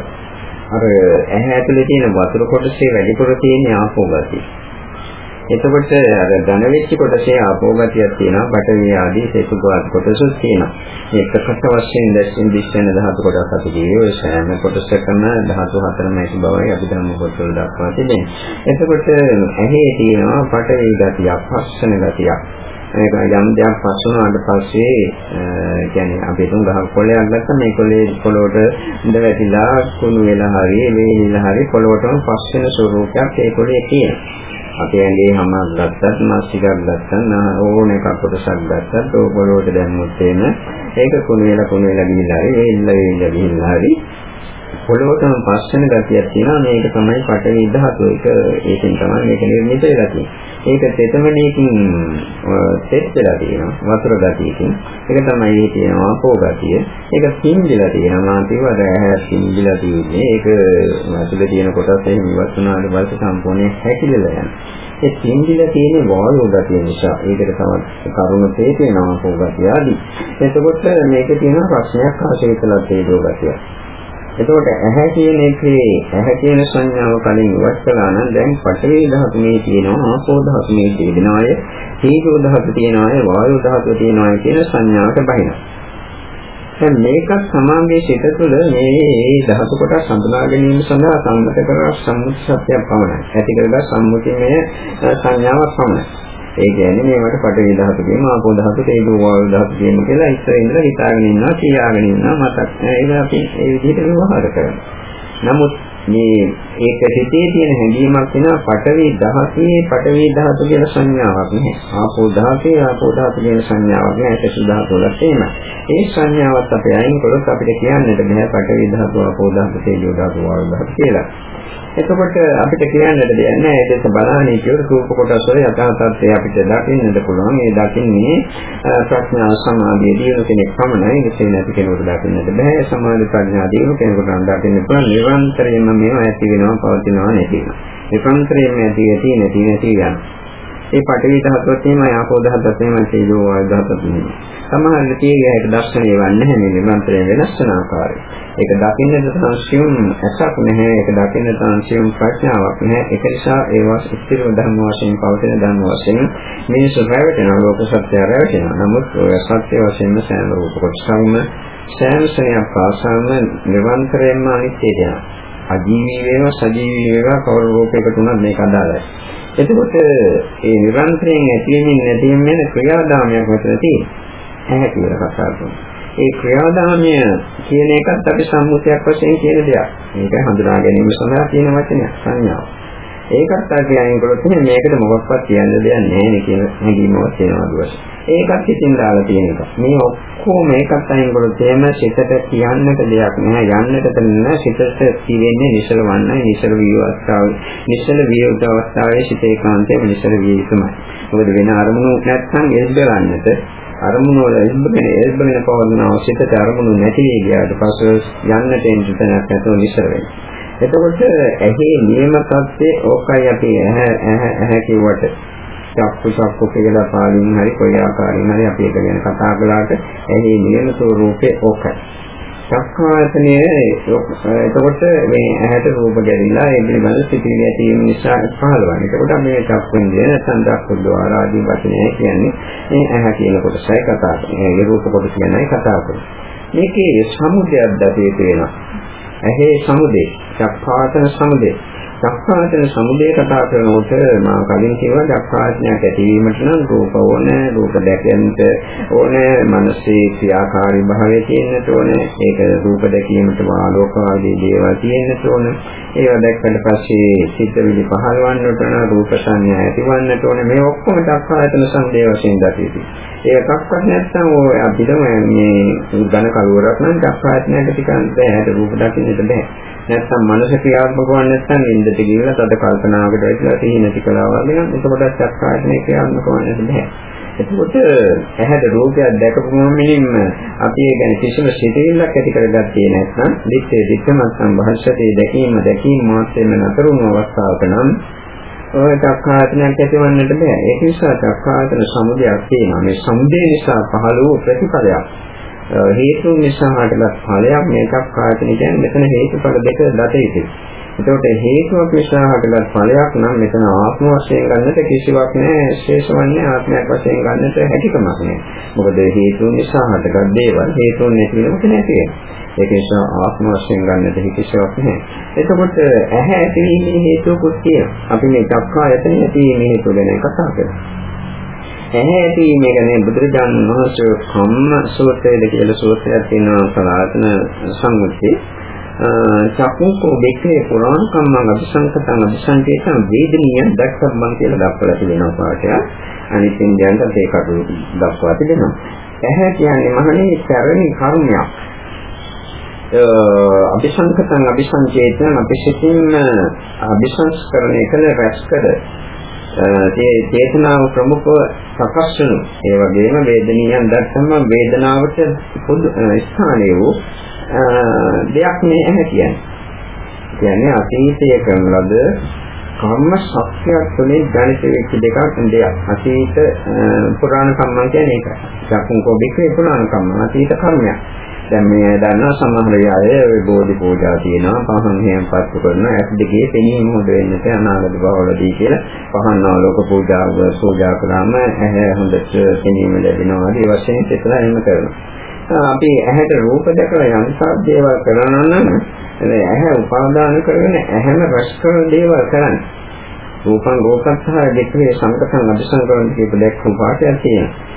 අර ඇහැ ඇතුලේ තියෙන වතුර කොටසේ වැඩිපුර තියෙන ආපෝ ගතිය. එතකොට අර ඝන වෙච්ච කොටසේ ආපෝ ගතියක් තියෙනවා පඨවි ආදී සේතුගත කොටසුත් තියෙනවා. මේ ප්‍රකට වශයෙන් දැක්වෙන දිස්සන ධාතු කොටස් අපි කියවේ ඔය සෑම කොටසකම ධාතු හතරම ඇති බවයි අපි ධර්ම පොතවල දක්වා තිබෙනවා. එතකොට ඇහි තියෙනවා පඨවි ගතියක්, පස්සන ගතියක්. ඒක යම් දෙයක් පස් වුණාට පස්සේ කියන්නේ අපි තුන් ගහක් කොළයක් ගත්තා මේ කොළේ පොළොවට ඉඳ වැටිලා කුණු වෙලා හරි වේලිලා හරි පොළොවටම පස් වෙන ස්වරූපයක් ඒ කොළේ තියෙනවා. අපි ඇඟේ හැමක් ගත්තත් මාස් ටිකක් ගත්තත් ඕන එකක් කොටසක් ගත්තත් ඕ පොළොවට දැම්මොත් එන ඒක කුණු වෙලා කුණු වෙලා ගිහිල්ලා හරි වේලිලා වේලිලා ගිහිල්ලා හරි පොළොවටම පස්සෙන ගතියක් තියෙනවා මේක තමයි පඨවි ධාතුව. ඒක ඒකෙන් තමයි මේක නිර්මිත වෙලා තියෙන්නේ. ඒක තෙතමනේකින් සෙට් වෙලා තියෙනවා වතුර ගතියකින්. ඒක තමයි මේ තියෙනවා ආපෝ ගතිය. ඒක පින්දිලා තියෙනවා මාතිවද ඇහැ පින්දිලා තියෙන්නේ. ඒක ඇතුලේ තියෙන කොටස් එහෙම ඉවත් වුණාට පස්සේ සම්පූර්ණයෙන් හැකිලලා යනවා. ඒ පින්දිලා තියෙන වායෝ ගතිය නිසා ඒකට තවත් කරුණ තේරෙනවා ආපෝ ගතිය ආදී. එතකොට මේකේ තියෙන ප්‍රශ්නයක් ආශේකලා තේජෝ ගතිය. එතකොට ඇහැ කියන එකේ ඇහැ කියන සංඥාව කලින් ඉවත් කළා නම් දැන් පඨවි ධාතු මේ තියෙනවා ආපෝ ධාතු මේ තියෙනවාය තීජෝ ධාතු තියෙනවාය වායෝ ධාතු තියෙනවාය කියන සංඥාවට බහිනවා. දැන් මේකත් සමාගයේ සිට තුළ මේ ධාතු කොටස් හඳුනා ගැනීම සඳහා සම්මත කරන සම්මුති සත්‍යයක් පමණයි. ඇති කරගත් සම්මුතිමය සංඥාවක් පමණයි. ඒ කියන්නේ මේවට පඩවි ධාතු කියමු ආපෝ ධාතු තේජෝ වායු ධාතු කියමු කියලා ඉස්සර ඉඳලා හිතාගෙන ඉන්නවා කියාගෙන ඉන්නවා මතක් නෑ ඒක අපි ඒ විදිහට ව්‍යවහාර කරනවා. නමුත් මේ ඒක හිතේ තියෙන හැඟීමක් වෙනවා පඨවි ධාතුවේ පඨවි ධාතු කියන සංඥාවක් නැහැ ආපෝ ධාතුවේ ආපෝ ධාතු කියන සංඥාවක් නැහැ ඒක සුධාතු වල තියෙනවා ඒ සංඥාවත් අපි අයින් කළොත් අපිට කියන්නට බෑ පඨවි ධාතු ආපෝ ධාතු තේජෝ ධාතු වායු ධාතු කියලා එතකොට අපිට කියන්නට දෙයක් නැහැ ඒක බලහනේ කියන රූප කොටස් වල යථා තත්ත්වය අපිට දකින්නට පුළුවන්. ඒ දකින්නේ ප්‍රඥා සමාධිය දිනු කෙනෙක් පමණයි. ඒකේ නැති කෙනෙකුට දකින්නට බෑ. සමාධි ප්‍රඥා දිනු කෙනෙකුට දකින්න පුළුවන්. නිරන්තරයෙන්ම මේවා ඇති වෙනවා පවතිනවා නැති වෙනවා. නිරන්තරයෙන්ම ඇති ඇති නැති නැති යනවා. ඒ පඨවි ධාතුවත් එහෙමයි ආපෝ ධාතුවත් එහෙමයි තේජෝ වායු ධාතුවත් එහෙමයි. සමහර විටේයයට දර්ශනය වන්නේ නැහැ මේ නිරන්තරයෙන් වෙනස් වෙන ආකාරය. ඒක දකින්නට සංසියුම් ඇසක් නැහැ. ඒක දකින්නට සංසියුම් ප්‍රඥාවක් නැහැ. ඒක නිසා ඒවා ස්ථිර ධර්ම වශයෙන් පවතින ධර්ම වශයෙන් මිනිස්සු රැවටෙනවා ලෝක සත්‍ය රැවටෙනවා. නමුත් ඔය සත්‍ය වශයෙන්ම සෑම රූප කොටසක්ම සෑම ශරණයක් පාසාම නිරන්තරයෙන්ම අනිත්‍යය දෙනවා. අජීවී වේවා සජීවී වේවා කවර රූපයකට උනත් මේක අදාළයි. එතකොට ඒ නිරන්තරයෙන් ඇතිවෙමින් නැතිවෙමින් යන ක්‍රියාදාමයක් මෙතන තියෙනවා. ඇහැ කියලා කතා කරනවා. ඒ ක්‍රියාදාමය කියන එකත් අපි සම්මුතියක් වශයෙන් කියන දෙයක්. මේක හඳුනා ගැනීම සඳහා කියන වචනයක් සංඥාව. ඒකත් අපි අයින් කළොත් මේකට මොකක්වත් කියන්න දෙයක් නැහැ නේ කියන හැඟීමක් වෙනවා දුවස. ඒකත් හිතින් දාලා තියෙන එක. මේ ඔක්කොම මේකත් අයින් කළොත් එහෙම සිතට කියන්නට දෙයක් නැහැ යන්නට තන සිතට තියෙන්නේ නිසලවන්නයි නිසල විය අවස්ථාවේ. නිසල විය අවස්ථාවේ සිතේ කාන්තේ නිසල විය යුතුමයි. මොකද වෙන අරමුණු නැත්නම් එස් බලන්නට අරමුණු වල ඉබ්බගෙන එල්බගෙන පවර්ණ අවශ්‍යත අරමුණු නැති වෙ ගියාට පස්සේ යන්නට එන්න තැනක් නැතුව නිසර වෙනවා. එතකොට ඇහි නියම තත්ත්වයේ ඕකයි අපි ඇහැ ඇහැ ඇහැ කිව්වට චක්කු චක්කු කියලා පාලින් හරි කොයි ආකාරයෙන් හරි අපි ඒක ගැන කතා කළාට ඇහි නියම ස්වરૂපේ ඕකයි. චක්කායතනය එතකොට මේ ඇහැට රූප ගැලිලා ඒ පිළිබඳ සිතිවිලි ඇති වීම නිසා පහළවන්නේ. එතකොට මේ චක්කුන්දිය නැත්නම් චක්කුද්්වාර ආදී වචනය කියන්නේ මේ ඇහැ කියන කොටසයි කතා කරන්නේ. ඒ රූප කොටස ගැනයි කතා කරන්නේ. මේකේ සමුදයක් දැකේ තියෙනවා. ඇහි සමුදේ, චක්කායතන සමුදේ. චක්කායතන සමුදය කතා කරනකොට මම කලින් කිව්වා චක්කායතනයක් ඇතිවීමට නම් රූප ඕනේ, රූප දැකෙන්නට ඕනේ, මනසේ ක්‍රියාකාරී භාවය තියෙන්නට ඕනේ. ඒක රූප දැකීමට ආලෝක ආදී දේවල් තියෙන්නට ඕනේ. ඒවා දැක්කට පස්සේ සිතවිලි පහළවන්නට ඕන, රූප සංඥා ඇතිවන්නට ඕනේ. මේ ඔක්කොම චක්කායතන සමුදය වශයෙන් දකිති. ඒකක්වත් නැත්නම් ඔය අපිටම මේ ඝන කලවරක් නම් චක්කායතනයට ටිකක් බෑ. රූප දකින්නට බෑ. නැත්නම් මනස ක්‍රියාත්මක වන්නේ නැත්නම් නින්දට ගිහිල්ලා තද කල්පනාවකට වැටිලා තීන නැති කළා වගේ නම් එතකොට චක්කායතනේ ක්‍රියාත්මක වන්නේ නැහැ. එතකොට ඇහැට රූපයක් දැකපු මොමිනින්ම අපි ඒ ගැන කිසිම සිතෙල්ලක් ඇති කරගත්තේ නැත්නම් දිත්තේ දිත්තමත්සම් භාෂතේ දැකීම දැකීම මාත්‍රෙම නතරුණු අවස්ථාවක නම් ඔය චක්කායතනයක් ඇතිවන්නට බෑ. ඒක නිසා චක්කායතන සමුදයක් තියෙනවා. මේ සමුදේ නිසා පහළ වූ ප්‍රතිඵලයක්. හේතු නිසා හටගත් ඵලයක් මේකක් කායතන කියන්නේ මෙතන හේතුඵල දෙක දත යුතුයි. එතකොට හේතුවක් නිසා හටගත් ඵලයක් නම් මෙතන ආත්ම වශයෙන් ගන්නට කිසිවක් නැහැ ශේෂවන්නේ ආත්මයක් වශයෙන් ගන්නට හැකියාවක් නැහැ. මොකද හේතු නිසා හටගත් දේවල් හේතුන් නැති වෙනකොට නැති වෙනවා. ඒක නිසා ආත්ම වශයෙන් ගන්නට කිසිවක් නැහැ. එතකොට ඇහැ ඇතිවීමේ හේතුකුත් තියෙනවා. අපි මේ චක්කායතන ඇතිවීමේ හේතුව ගැන කතා කරනවා. ඇහැ ඇතිීම ගැන බුදුරජාණන් වහන්සේ කම්ම සූත්‍රයේද කියලා සූත්‍රයක් තියෙනවා සලාතන සම්මුතිය. චක්කෝ බෙක්කේ පුරාණ කම්මං අபிසංකතං අபிසංකේතං වේදනීය දක්වම්මන් කියලා දක්වලා තිබෙනවා පාඩය. අනිත් ඉන්දියන්ට ඒ කටු දක්වා තිබෙනවා. ඇහැ කියන්නේ මහණේ පැරණි කර්මයක්. අபிසංකතං අபிසංකේතං අපිසිතින් අபிසංස්කරණය කළ රැස්කර ඒ චේතනාව ප්‍රමුඛව සකස් වෙනු. ඒ වගේම වේදනීයන් දැක්කම වේදනාවට පොදු ස්ථානයේ වූ දෙයක් මේ ඇහැ කියන්නේ. කියන්නේ අතීතයේ කරන ලද කර්ම ශක්තියක් තුළින් ජනිත වෙච්ච දෙකක් දෙයක්. අතීත පුරාණ කම්මන් කියන්නේ ඒකයි. චක්කුංකෝ බිකේ පුරාණ කම්ම අතීත කර්මයක්. දැන් මේ දන්නා සමහර අය ඔය බෝධි පූජා තියෙනවා පහන් හේම් පත්තු කරන ඇස් දෙකේ පෙනීම හොඳ වෙන්නට අනාගත භවවලදී කියලා පහන් නාලෝක පූජා පූජා කරාම ඇහැ හොඳට පෙනීම ලැබෙනවා ආදී වශයෙන් සිතලා එහෙම කරනවා අපි ඇහැට රූප දැකලා යම් දේවල් කරනවා නම් ඇහැ උපාදාන කරගෙන ඇහැම රස කරන දේවල් කරන්නේ රූපං රූපස්සහ දෙකේ සංකතං අபிසංකරණ කියපු දැක්කම පාඩයක් තියෙනවා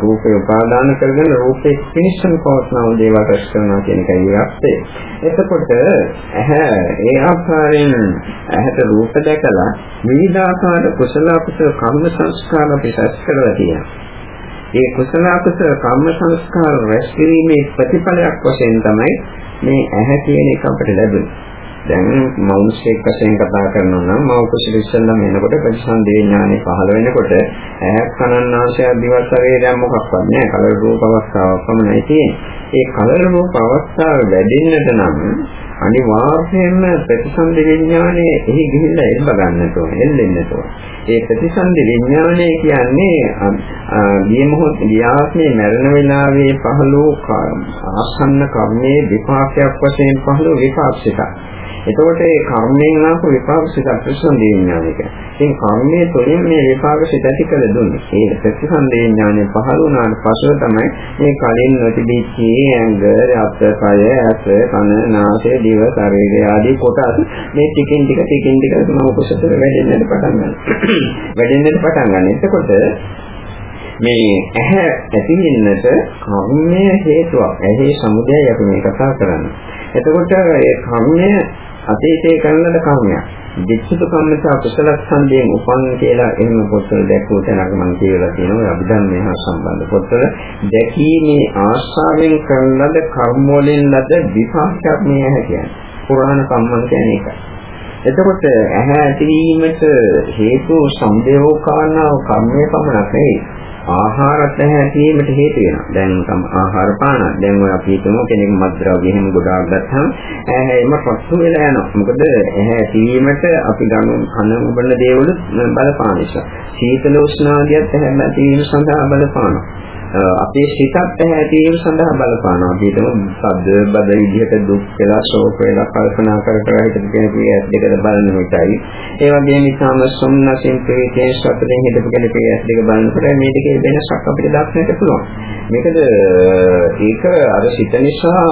රූපේ උපාදාන කරගෙන රූපේ පිනිෂන් පවත්නව දේවල් රැස් කරනවා කියන එකයි අර්ථය. එතකොට ඇහැ ඒ ආකාරයෙන් ඇහැට රූප දැකලා විවිධාකාර කුසල අකුසල කර්ම සංස්කාර අපි රැස් කරලා තියෙනවා. ඒ කුසල අකුසල කර්ම සංස්කාර රැස් කිරීමේ ප්‍රතිඵලයක් වශයෙන් තමයි මේ ඇහැ කියන එක අපිට ලැබෙන්නේ. දැන් මෞංශයක් වශයෙන් කතා කරනවා නම් මව කුසල ඉස්සෙල්ලම එනකොට ප්‍රතිසන්දේ ඥානෙ පහළ වෙනකොට ඇහක් කනන් ආශය දිවස් ශරීරයක් මොකක්වත් නැහැ කලර රූප අවස්ථාවක් පමණයි තියෙන්නේ. ඒ කලර රූප අවස්ථාව වැඩෙන්නට නම් අනිවාර්යයෙන්ම ප්‍රතිසන්දි විඥානයේ එහි ගිහිල්ලා එල්බ ගන්නට ඕනේ එල්ලෙන්නට ඕනේ. ඒ ප්‍රතිසන්දි විඥානය කියන්නේ ගිය මොහොත ගියාත්මේ මරණ වේලාවේ පහළ ආසන්න කර්මයේ විපාකයක් වශයෙන් පහළ විපාක්ෂිතයි. එතකොට ඒ කර්මයෙන් ආපු විපාක සිත ප්‍රතිසන්දේ විඥානයක. ඉතින් කර්මයේ තුළින් මේ විපාක සිත ඇති කළ දුන්නේ. ඒ ප්‍රතිසන්දේ විඥානය පහළ වුණාට පස්ව තමයි මේ කලින් නොතිබිච්ච ඇඟ, රත්, කය, ඇස, කන, නාසය, දිව, ශරීරය ආදී කොටස් මේ ටිකින් ටික ටිකින් ටික මොකසතර වැඩෙන්නට පටන් ගන්නවා. වැඩෙන්නට පටන් ගන්න. එතකොට මේ ඇහැ ඇතිවෙන්නට කර්මය හේතුවක්. ඇහි සමුදයයි අපි මේ කතා කරන්නේ. එතකොට ඒ කර්මය අතීතයේ කරන ලද කර්මයක්. දික්ෂිත කම්මස කුසල ඡන්දයෙන් උපන් කියලා එහෙම පොත්වල දැක්වූ තැනක මම කියලා තියෙනවා අභිධර්මයේ හා සම්බන්ධ පොත්වල දැකීමේ ආශාවෙන් කරන ලද කර්ම වලින් ලද විපාකයක් මේ ඇහැ කියන්නේ. පුරාණ කම්මන් කියන්නේ ඒකයි. එතකොට ඇහැ ඇතිවීමට හේතු සම්දේවෝ කාරණා කර්මයේ පමණක් නෙවෙයි. ආහාරත් ඇහැටීමට හේතු වෙනවා. දැන් තම ආහාර පාන. දැන් ඔය අපි හිතමු කෙනෙක් මත්ද්‍රව්‍ය එහෙම ගොඩාක් ගත්තාම ඇහැම පස්සු වෙලා යනවා. මොකද ඇහැ ඇතිවීමට අපි ගන්න කන උබන දේවල් බලපාන නිසා. සීතල උෂ්ණ ආදියත් ඇහැ ඇතිවීම සඳහා බලපානවා. අපේ සිතත් ඇහැටීම සඳහා බලපානවා. අපි හිතමු සද්ද බද විදිහට දුක් වෙලා ශෝක වෙලා කල්පනා කර කර හිතපු කෙනෙකුගේ ඇස් දෙකද බලන විටයි. ඒ වගේම ඉතාම සොම්නසින් ප්‍රේතේ සතුටින් හිතපු කෙනෙකුගේ ඇස් දෙක බලනකොට මේ දෙකේ වෙනසක් අපිට දක්නට පුළුවන්. මේකද ඒක අර සිත නිසා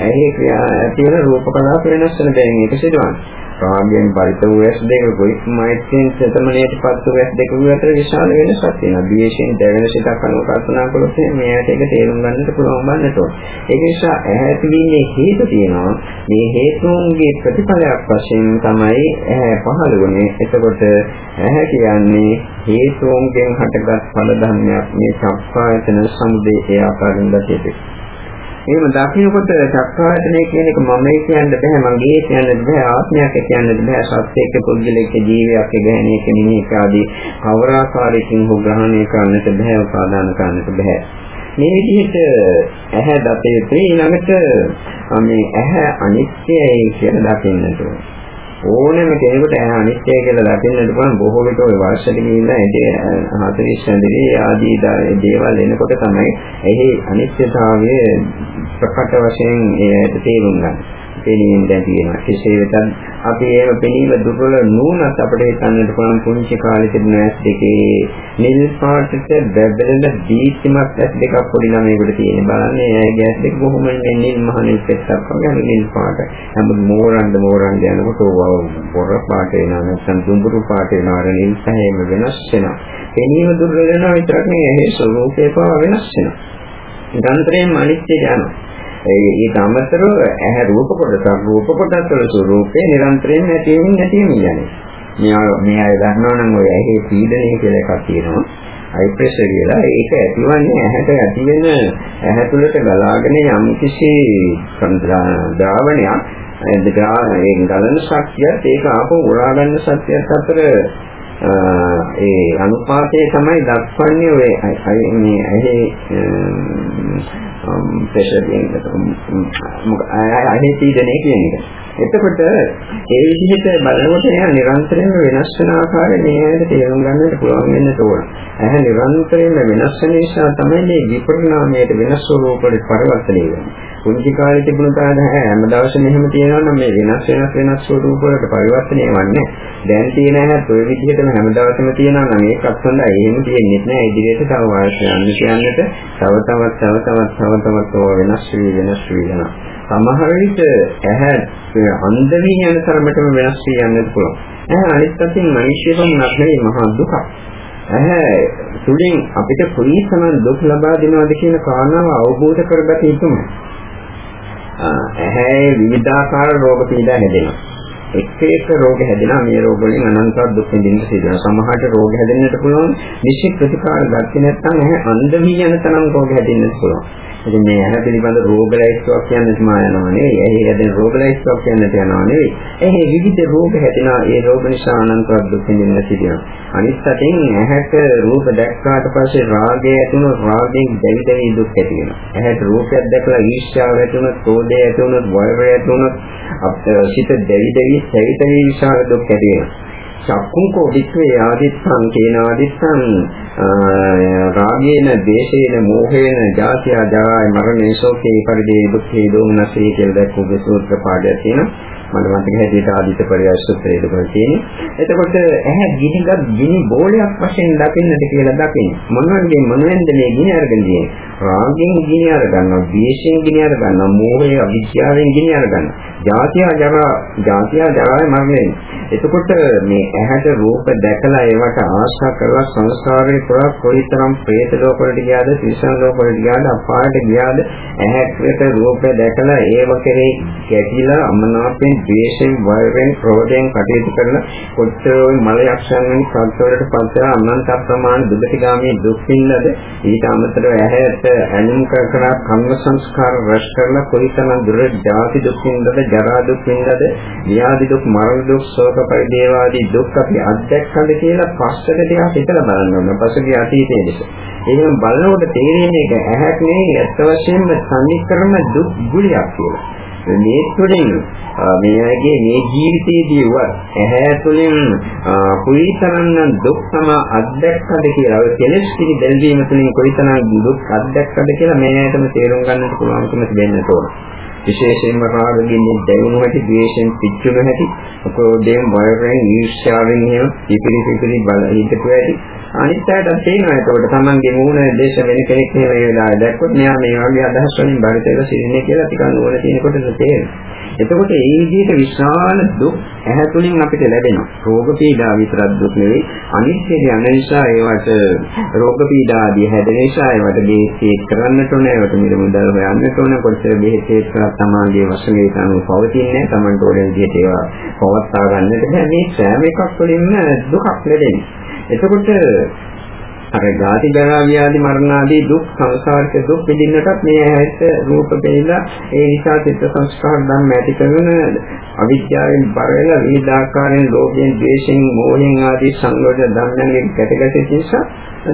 ඇහි ක්‍රියා ඇති වෙන රූප කලාප වෙනස් වෙන දැන් ඒක සිදුවන්නේ. රාගයෙන් පරිත වූ ඇස් දෙක කොයික් මෛත්‍රියෙන් සතමණයටපත් වූ ඇස් දෙක අතර විශාල වෙනසක් තියෙනවා. ද්වේෂයෙන් දැවෙන සිතක් අනුව කල්පනා කළොත් මෙයාට ඒක තේරුම් ගන්නට පුළුවන් වන්නට ඕන. ඒක නිසා ඇහැ ඇතිවීමේ හේතු තියෙනවා. මේ හේතුන්ගේ ප්‍රතිඵලයක් වශයෙන් තමයි ඇහැ පහළ වුනේ. එතකොට ඇහැ කියන්නේ හේතුන්ගෙන් හටගත් ඵල ධර්මයක් මේ සම්පායතන සමුදේ ආකාරයෙන් දැකේ. එහෙම දකින්නකොට චක්‍රායතනය කියන එක මමයි කියන්න බෑ මගේ කියන්න බෑ ආත්මයක් කියන්න බෑ. සත්‍යයක පුද්ගලයක ජීවියක් ගැහණියක නිමේක ආදී කවර ආකාරයකින් හෝ ග්‍රහණය කරන්නට බෑ උපාදාන කරන්නට බෑ. මේ විදිහට ඇහැ දත යුතුයි ළඟට මේ ඇහැ අනිත්‍යයි කියලා දකින්නට ඕනේ. ඕනෑම කෙනෙකුට අනිත්‍ය කියලා දකින්නට පුළුවන් බොහෝ විට ওই වර්ෂෙක ගිහිල්ලා ඒ 40 සැඳලි ආදී දේවල් එනකොට තමයි එහි අනිත්‍යතාවය ප්‍රකට වශයෙන් ඒකට තේරුම් ගන්න. පෙනීම දැන් තියෙනවා. කෙසේ වෙතත් අපි ඒව පෙනීම දුර්වල නුනත් අපිට හිතන්නට පුළුවන් පුංචි කාලේ තිබුණ ඇස් දෙකේ නිල් පාටට බැබලෙන දීප්තිමත් ඇස් දෙකක් පොඩි ළමයෙකුට තියෙන. බලන්න එයාගේ ඇස් දෙක බොහොම නිල් මහ නිල් පෙත්තක් වගේ නිල් පාට. හැම මෝරන්ද මෝරන්ද යනකොට පොර පාට වෙනවා නැත්නම් දුඹුරු පාට වෙනවා. අර නිල් සෑම වෙනස් වෙනවා. පෙනීම දුර්වල වෙනවා විතරක් නෙවෙයි ඇහි ස්වરૂපය පවා වෙනස් වෙනවා. නිරන්තරයෙන්ම අනිත්‍ය යනවා. ඒ අමතරව ඇහැ රූප කොටස රූප කොටස් වල ස්වરૂපේ නිරන්තරයෙන් නැති වෙමින් නැති වෙමින් යන්නේ. මේ මේ අය දන්නවා නම් ඔය ඇහි පීඩනය කියලා එකක් තියෙනවා. හයි ප්‍රෙෂර් කියලා ඒක ඇතිවන්නේ ඇහැට ඇති වෙන ඇහැ තුළට ගලාගෙන යම් කිසි ද්‍රාවණයක් ඒ ගලන ශක්තියත් ඒක ආපහු උරා ගන්න ශක්තියත් අතර ඒ අනුපාතය තමයි දක්වන්නේ ඔය මේ ඇහි ප්‍රෙෂර් එකකට මොකද අනේ පීඩනය කියන එක. එතකොට ඒ විදිහට බලනකොට එයා නිරන්තරයෙන්ම වෙනස් වෙන ආකාරය මේ ඇයිද තේරුම් ගන්නට පුළුවන් වෙන්න ඕන. ඇහැ නිරන්තරයෙන්ම වෙනස් වෙන නිසා තමයි මේ විපරිණාමයට වෙනස් ස්වරූපවලට පරිවර්තනය වෙන්නේ. කුංචි කාලේ තිබුණ තාද හැම දවසෙම එහෙම තියෙනවා නම් මේ වෙනස් වෙනස් වෙනස් ස්වරූපවලට පරිවර්තනය වෙන්නේ. දැන් තියෙන ඇහත් ওই විදිහටම හැම දවසෙම තියෙනවා නම් ඒකත් හොඳයි. එහෙම තියෙන්නේ නැහැ. ඉදිරියට තව වාසිය යන්න කියන්නට තව තවත් තව තවත් තව තවත් වෙනස් වී වෙනස් වී යනවා. සමහර විට ඇහැ අන්ධ වී යන තරමටම වෙනස් වී යන්නත් පුළුවන්. ඇහැ අනිත් පැත්තෙන් මනුෂ්‍යකම නැත්නම් මහා දුකක්. ඇහැ තුලින් අපිට කොයිතරම් දුක් ලබා දෙනවද කියන කාරණාව අවබෝධ කරගත යුතුමයි. ඇහැ විවිධාකාර රෝග පීඩා හැදෙනවා. එක එක රෝග හැදෙනවා මේ රෝග වලින් අනන්තවත් දුක් විඳින්න සිදු වෙනවා සමහරට රෝග හැදෙන්නට පුළුවන් නිශ්චිත ප්‍රතිකාර ගත්තේ නැත්නම් ඇහැ අන්ධ වී යන තරම් රෝග හැදෙන්නත් පුළුවන් ඉතින් මේ ඇහැ පිළිබඳ රෝග ලයිස්ට්ුවක් කියන්නත් මා යනවා නෙවෙයි. ඇහි හැදෙන රෝග ලයිස්ට්ුවක් කියන්නත් යනවා නෙවෙයි. ඇහි විවිධ රෝග හැදෙනවා. ඒ රෝග නිසා අනන්තවත් දුක් විඳින්න සිදුවෙනවා. අනිත් පැත්තෙන් ඇහැට රූප දැක්කාට පස්සේ රාගය ඇතිවෙන රාගයෙන් දැවි දැවි දුක් ඇති වෙනවා. ඇහැට රූපයක් දැකලා ඊර්ෂ්‍යාව ඇති වුණොත්, ක්‍රෝධය ඇති වුණොත්, වෛරය ඇති වුණොත් අපිට සිත දැවි දැවි, සැවි සැවි විශාල දුක් ඇති වෙනවා. චක්කුංකෝ වික්‍රේ ආදිත්තං කේන ආදිත්තං රාගේන දේශේන මෝහේන ජාතිය ජරාය මරණේ ශෝකේ පරිදේ දුක්ඛේ දෝමනසේ කියලා දැක්වූ සූත්‍ර පාඩයක් තියෙනවා මට මතක හැටියට ආදිත පරියස්සුත්‍රය දෙකම තියෙන්නේ. එතකොට ඇහැ ගිනිගත් ගිනි බෝලයක් වශයෙන් දකින්නට කියලා දකින්න. මොනවද මොනෙන්ද මේ ගිනි අරගෙන තියෙන්නේ? රාගයෙන් ගිනි අරගන්නවා, ද්වේෂයෙන් ගිනි අරගන්නවා, මෝහය අවිද්‍යාවෙන් ගිනි අරගන්නවා. ජාතිය ජරා, ජාතිය ජරාය මරණය. එතකොට මේ ඇහැට රූප දැකලා ඒවට ආශා කරලා සංසාරේ පුරා කොයිතරම් പ്രേත ලෝකවලට ගියාද, තිරිසන් ලෝකවලට ගියාද, අපායට ගියාද, ඇහැට රූප දැකලා ඒව කෙරේ ගැටිලා අමනාපෙන්, ද්වේෂයෙන්, වෛරයෙන්, ක්‍රෝධයෙන් කටයුතු කරන කොච්චර මල යක්ෂයන් වැනි සංසාරවලට පස්සලා අනන්ත අප්‍රමාණ දුගතිගාමී දුක් විඳද ඊට අමතරව ඇහැට ඇලුම් කර කර කම්ම සංස්කාර රැස් කරලා කොයිතරම් දුර ජාති දුක් විඳද, ජරා දුක් විඳද, ව්‍යාධි දුක්, මරණ දුක්, ශෝක පරිදේවාදී දුක් අපි අත්දැක්කද කියලා පස්සට ටිකක් හිතලා බලන්න ඕන. පසුගිය අතීතයේ දෙස. එහෙනම් බලනකොට තේරෙන්නේ ඒක ඇහැක් නෙවෙයි අත් වශයෙන්ම සම්නික්‍රම දුක් ගුලියක් කියලා. මේ තුළින් මේගේ මේ ජීවිතයේදී වත් ඇහැ තුළින් කුයිතරම් දුක් තම අත්දැක්කද කියලා ඔය කෙලෙස් පිළි බැඳීම තුළින් කොයිතරම් දුක් අත්දැක්කද කියලා මේ ඇයිටම තේරුම් ගන්නට පුළුවන්කම තිබෙන්නට ඕන. විශේෂයෙන්ම රාගයෙන් දැනුණු හැටි, ද්වේෂයෙන් පිච්චුණු හැටි, ක්‍රෝධයෙන්, වෛරයෙන්, ඊර්ෂ්‍යාවෙන් එහෙම ඉතිරි ඉතිරි බල හිතපු හැටි අනිත් පැයට තේනවා ඒකට තමන්ගේ මූණ දේශ වෙන කෙනෙක් මේ වෙලාවේ දැක්කොත් මෙයා මේ වගේ අදහස් වලින් බරිතේක සිටින්නේ කියලා ටිකක් නුවණ තියෙනකොට තේරෙනවා. එතකොට ඒ විදිහට විශාල දුක් ඇහැ තුලින් අපිට ලැබෙනවා. රෝග පීඩා විතරක් දුක් නෙවෙයි. අනිත්‍ය යන නිසා ඒවට රෝග පීඩා ආදී හැදෙන නිසා ඒවට බේස්කේත් කරන්නට ඕන, ඒවට මිල මුදල් හොයන්නට ඕන. කොච්චර බෙහෙත් කරලා තමාගේ වශයෙන් කනුව පවතින්නේ තමන්ට ඕන විදිහට ඒවා පවත්වා ගන්නට බෑ. මේ සෑම එකක් තුළින්ම දුකක් ලැබෙනවා. එතකොට අර ජාති ජරා ව්‍යාධි මරණ ආදී දුක් සංසාරික දුක් විඳින්නටත් මේ ඇහැට රූප දෙilla ඒ නිසා චිත්ත සංස්කාර ධර්ම ඇති කරන අවිද්‍යාවෙන් බර වෙලා විවිධාකාරයෙන් ලෝභයෙන් ද්වේෂයෙන් මෝහයෙන් ආදී සංයෝජ ධර්මයන්ගෙන් කැටගැසෙච්ච නිසා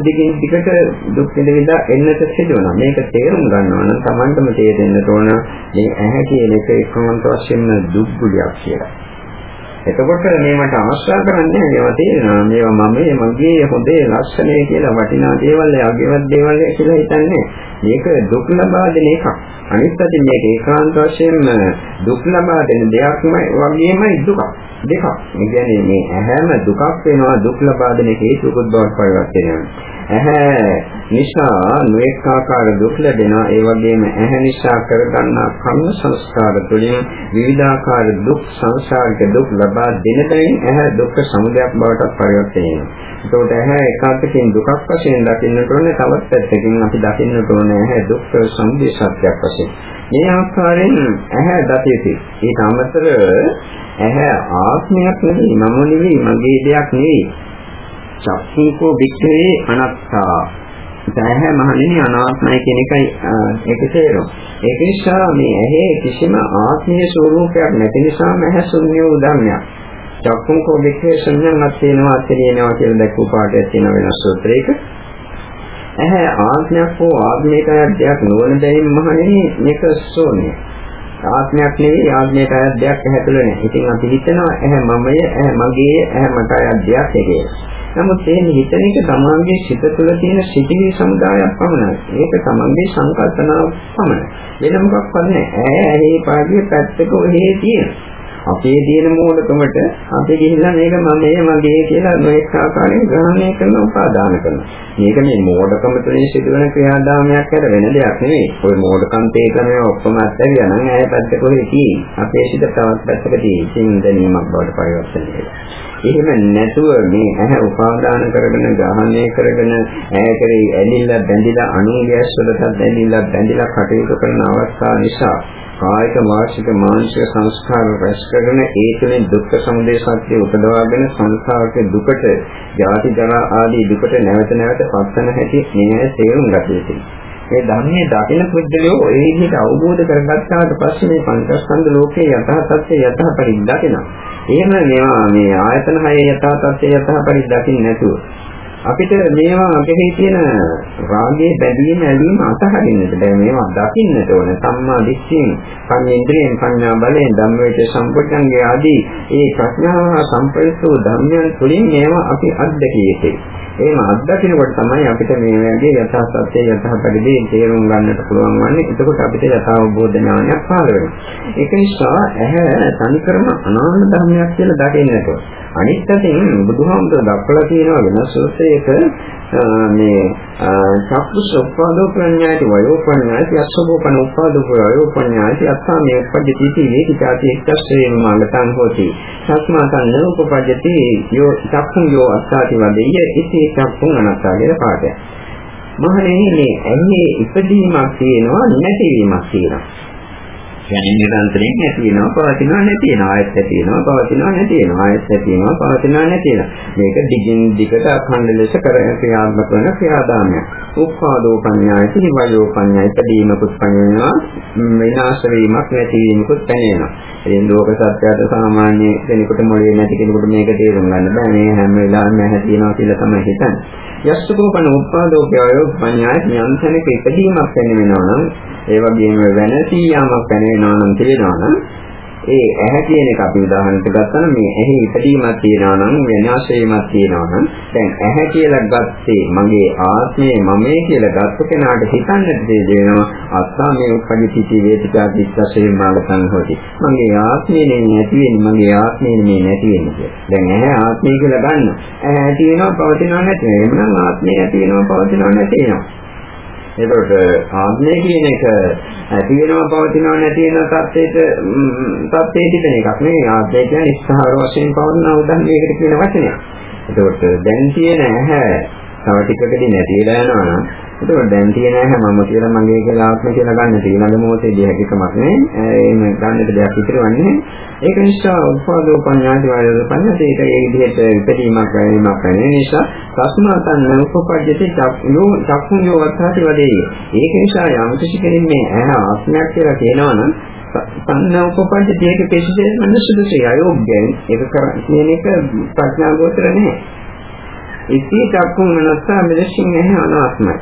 දිගින් දිගට දුක් විඳින්න එන්නට සිදුවනවා. මේක තේරුම් ගන්නවා නම් Tamanටම තේරෙන්න ඕන. මේ ඇහැ කියන එක ඒකාන්ත වශයෙන්ම දුක් ගුලියක් කියලා. එතකොට මේවට අවශ්‍ය කරන්නේ මේවා තේරෙනවා. මේවා මම මගේ හොඳේ ලක්ෂණය කියලා වටිනා දේවල් යගේවත් දේවල් කියලා හිතන්නේ. මේක දුක් ලබා දෙන එකක්. අනිත් පැත්තෙන් මේක ඒකාන්ත වශයෙන්ම දුක් ලබා දෙන දෙයක්මයි වගේමයි දුකක්. දෙකක්. ඒ කියන්නේ මේ ඇහැම දුකක් වෙනවා දුක් ලබා දෙන හේතුකුත් බවට පරිවර්තනය වෙනවා. ඇහැ නිසා නොඑක ආකාර දුක් ලැබෙනවා. ඒ වගේම ඇහැ නිසා කරගන්නා කර්ම සංස්කාර තුළින් විවිධාකාර දුක් සංසාරික දුක් ලබා දෙන තැනින් ඇහැ දුක්ඛ සමුදයක් බවට පරිවර්තනය වෙනවා. එතකොට ඇහැ එකාතකින් දුකක් වශයෙන් දකින්නට ඕනේ. තවත් පැත්තකින් අපි දකින්නට ඕනේ ඇහැ දුක්ඛ සමුදය සත්‍යයක් වශයෙන්. මේ ආකාරයෙන් ඇහැ දතියති ඊට අමතර ඇහැ ආත්මයක් නෙවෙයි මම නෙවෙයි මගේ දෙයක් නෙවෙයි. චක්ඛුකෝ වික්ඛවේ අනත්තා සෑහ මහණෙනි අනාත්මයි කියන එකයි ඒකේ තේරුම. ඒක නිසා මේ ඇහි කිසිම ආත්මීය ස්වરૂපයක් නැති නිසාම ඇහැ ශුන්‍ය උදාමයක්. චක්ඛුකෝ වික්ඛවේ ශුන්‍යයක් තියෙනවා තියෙනවා කියලා දැක්වූ පාඩයක් තියෙන වෙනස් සූත්‍රයක. ඇහැ ආත්මයක් හෝ ආත්මික දෙයක් නොවන දෙයින් මහණෙනි මේක ශූන්‍යයි. ආත්මයක් නෙවෙයි ආත්මයට අයත් දෙයක් ඇහැ තුළ නැහැ. ඉතින් අපි හිතනවා ඇහැ මමය, ඇහැ මගේ, ඇහැ මට අයත් දෙයක් කියලා. නමුත් එහෙම හිතන එක තමන්ගේ සිත තුළ තියෙන සිටිවි සමුදායක් පමණයි. ඒක තමන්ගේ සංකල්පනාවක් පමණයි. වෙන මොකක්වත් නැහැ. ඈ ඇහි පාඩිය පැත්තක ඔහේ තියෙනවා. අපේ දින මූලකමට අපි ගිහිල්ලා මේක මමයේ මගේ කියලා නොඑක ආකාරයෙන් ග්‍රහණය කරන උපාදාන කරනවා. මේක මේ මෝඩකම තුළින් සිදුවන ක්‍රියාදාමයක් කර වෙන දෙයක් නෙවෙයි. ඔය මෝඩකම් තේකමේ ඔක්කොම අත්හැරියා නම් ඇය පැත්ත කොහෙද තියෙන්නේ? අපේ සිත තවත් පැත්තක තියෙන්නේ. දැනීමක් බවට පරිවර්තනය වෙනවා. එහෙම නැතුව මේ ඇහැ උපාදාන කරගෙන ග්‍රහණය කරගෙන ඇහැ කරේ ඇලිලා බැඳිලා අනුගයස් වලට ඇලිලා බැඳිලා කටයුතු කරන අවස්ථාව නිසා කායික වාචික මානසික සංස්කාර රැස් කරගෙන ඒ තුළින් දුක්ඛ සමුදය සත්‍ය උපදවාගෙන සංසාරයේ දුකට, ජාති ජරා ආදී දුකට නැවත නැවත පස්සන හැටි මේ තේරුම් ගත යුතුයි. මේ ධර්මයේ දකින පුද්ගලයෝ ඒ විදිහට අවබෝධ කරගත්තාට පස්සේ මේ පංචස්කන්ධ ලෝකයේ යථා තත්ත්වය යථා පරිද්දකිනවා. එහෙම මේවා මේ ආයතන හයේ යථා තත්ත්වය යථා පරිද්දකින් නැතුව අපිට මේවා කෙරෙහි තියෙන රාගයේ බැඳීම ඇලීම අතහරින්නට බෑ මේවා දකින්නට ඕන සම්මා දිට්ඨියෙන් පඤ්ඤේන්ද්‍රයෙන් පඤ්ඤා බලයෙන් ධම්මවිච සම්පූර්ණංගේ ආදී ඒ ප්‍රඥාව සම්ප්‍රයුක්ත ධර්මයන් තුළින් මේවා අපි අත්දැකිය යුතුයි එහෙම අත්දකිනකොට තමයි අපිට මේ වගේ යථා සත්‍ය යථා පරිදි තේරුම් ගන්නට පුළුවන් වන්නේ. එතකොට අපිට යථා අවබෝධ ඥානයක් පහළ වෙනවා. ඒක නිසා ඇහැ තනිකරම අනාත්ම ධර්මයක් කියලා දකින්නට ඕන. අනිත් පැත්තෙන් බුදුහාමුදුර දක්වලා තියෙනවා වෙනස් සූත්‍රයක මේ චක්කුස් උප්පාදෝ ප්‍රඥාති වයෝ ප්‍රඥාති අස්සෝපන උප්පාදෝ වයෝ ප්‍රඥාති අත්තා මේ උපජ්ජති තී චාති එක්කස්සේම මාගතං හෝති. සස්මාතං නෝපපජ්ජති යෝ චක්ඛු යෝ අස්සාති වදෙය්‍ය ඉති චක්ඛු අනත්තාගේ පාඩය මහණෙනි මේ ඇන්නේ ඉපදීමක් තියෙනවා නැතිවීමක් තියෙනවා. කියන්නේ නිරන්තරයෙන් නැති වෙනවා පවතිනවා නැති වෙනවා ආයත් ඇති වෙනවා පවතිනවා නැති වෙනවා ආයත් ඇති වෙනවා පවතිනවා නැති වෙනවා මේක දිගින් දිගට අඛණ්ඩ ලෙස කර ක්‍රියාත්මක වන ක්‍රියාදාමයක්. උප්පාදෝ පඤ්ඤායති නිවයෝ පඤ්ඤාය ඉදීමකුත් පඤ්ඤානවා විනාශ වීමක් නැති වීමකුත් පැනේනවා. ඉතින් ලෝක සත්‍යයට සාමාන්‍ය කෙනෙකුට මොළේ නැති කෙනෙකුට මේක තේරුම් ගන්න බෑ. මේ හැම වෙලාවෙම නැහැ තියෙනවා කියලා තමයි හිතන්නේ. යස්සකෝපන උප්පාදෝ ප්‍රයෝග පඤ්ඤාය යන්තනක ඉදීමක් පැනෙනවා නම් ඒ වගේම වෙනසී යාමක් පැනෙනවා නම් තේරෙනවා නම් ඒ ඇහැ කියන එක අපි උදාහරණයක් ගත්තා මේ ඇහි ඉපදීමක් තියෙනවා නම් විනාශ වීමක් තියෙනවා නම් දැන් ඇහැ කියලා ගත්තේ මගේ ආත්මය මමයි කියලා ගත්ත කෙනාට හිතන්නට දෙනවා. අත්තා මේ උපදිතී වේදිකා දිස්සසේ මාගතන් හොති මගේ ආත්මය නේ නැති වෙන්නේ මගේ ආත්මය නේ නැති වෙන්නේ කියලා. දැන් ඇහැ ආත්මය කියලා ගන්න ඇහැ තියෙනවා පවතිනවා නැති වෙනවා. එhmenan ආත්මය ඇති වෙනවා පවතිනවා නැති වෙනවා. එතකොට ආත්මය කියන එක ඇති වෙනවා පවතිනවා නැති වෙන තත්ත්වයට තත්ත්වයේ තිබෙන එකක් නෙවෙයි ආත්මය කියන්නේ ස්ථාවර වශයෙන් පවතින උදාහරණයකට කියන වචනයක්. එතකොට දැන් තියෙන ඇහැ තව ටිකකදී නැති වෙලා යනවා නම් එතකොට දැන් තියෙන ඇහැ මම කියලා මගේ කියලා ආත්මය කියලා ගන්න තියෙන මොහොතේදී හැකියාවක් නෑ. එහෙම ගන්නට දෙයක් ඉතිරවන්නේ ඒක නිසා උපාදෝ පඤ්ඤාති වායද පඤ්ඤාති ඒක ඒ විදිහට විපදීමක් වෙනීමක් වෙන නිසා සස්මාතන් නෝපපජ්ජති චක්ඛු චක්ඛු වත්තාති වදේ ඒක නිසා යම් කිසි කෙනෙක් මේ ඇහැ ආත්මයක් කියලා කියනවා නම් සංඥා උපපජ්ජති ඒක කිසිසේත් මනසුදුසුයි අයෝග්‍යයි. ඒක කියන එක ප්‍රඥා ගෝචර නැහැ ඉති චක්කුන් මනස්සා මෙලෙසින් ඇහැ අනාත්මයි.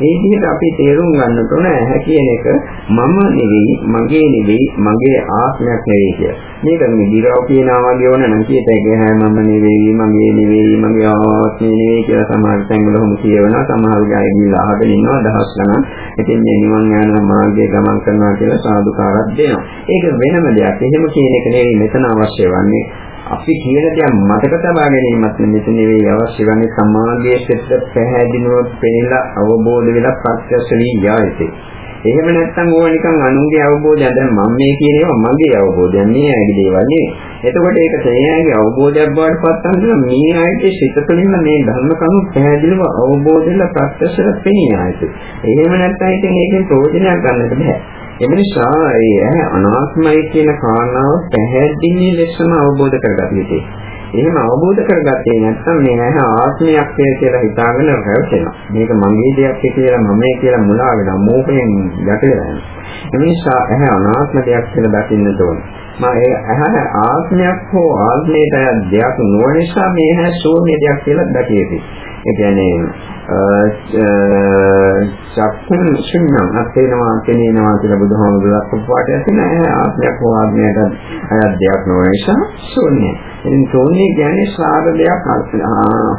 මේ විදිහට අපි තේරුම් ගන්නට ඕන ඇහැ කියන එක මම නෙවෙයි, මගේ නෙවෙයි, මගේ ආත්මයක් නෙවෙයි කියලා. මේක නිදිරව කියනවා වගේ ඕන නම් කීයට ඒක ඇහැ මම නෙවෙයි, මගේ නෙවෙයි, මගේ ආත්මය නෙවෙයි කියලා සමහර තැන්වල හොම කියවනවා. සමහර අය ගිහලා අහගෙන ඉන්නවා දහස් ගණන්. ඉතින් මේ නිවන් යන මාර්ගයේ ගමන් කරනවා කියලා සාදුකාරයක් දෙනවා. ඒක වෙනම දෙයක්. එහෙම කියන එක නෙවෙයි මෙතන අවශ්‍ය වන්නේ. අපි කියන දේ මතක තබා ගැනීමත් මෙතන නෙවෙයි අවශ්‍ය වන්නේ සමාධියේ සිට පැහැදිලිව පෙළලා අවබෝධ වෙලා ප්‍රත්‍යක්ෂ වී යායතේ. එහෙම නැත්නම් ඕවා නිකන් අනුන්ගේ අවබෝධය දැන් මම මේ කියන ඒවා මගේ අවබෝධය මේ ඇයි දේවල් නේ. එතකොට ඒක තේයාගේ අවබෝධයක් බවට පත් වෙනවා මේ ආයතේ සිත තුළින්ම මේ ධර්ම කරුණු පැහැදිලිව අවබෝධයෙන් ප්‍රත්‍යක්ෂව පෙනී ආයතේ. එහෙම නැත්නම් ඉතින් ඒකෙන් ප්‍රයෝජනයක් ගන්නට බෑ. එම නිසා ඒ අනාත්මයි කියන කාරණාව පැහැදිලි ලෙසම අවබෝධ කරගන්න යුතුයි. එහෙම අවබෝධ කරගත්තේ නැත්නම් මේ නැහැ ආත්මයක් කියලා හිතාගෙන රැවටෙනවා. මේක මගේ දෙයක් කියලා මමයි කියලා මුලා වෙනවා. මෝහයෙන් යටලා යනවා. ඒ නිසා ඇහැ අනාත්ම දෙයක් කියලා දකින්න ඕනේ. මා ඒ ඇහැ ආත්මයක් හෝ ආත්මයට දෙයක් නොවන නිසා මේ ඇහැ ශූන්‍ය දෙයක් කියලා දකිය යුතුයි. ඒ කියන්නේ චක්කුන් ශුන්‍යං අත්ේනවා කෙනේනවා කියලා බුදුහාමුදුරුවෝ අපපාට ඇතින ආත්මයක් හෝ ආත්මයකට අයත් දෙයක් නොවන නිසා ශූන්‍යයි. ඉතින් ශූන්‍ය කියන්නේ සාර දෙයක්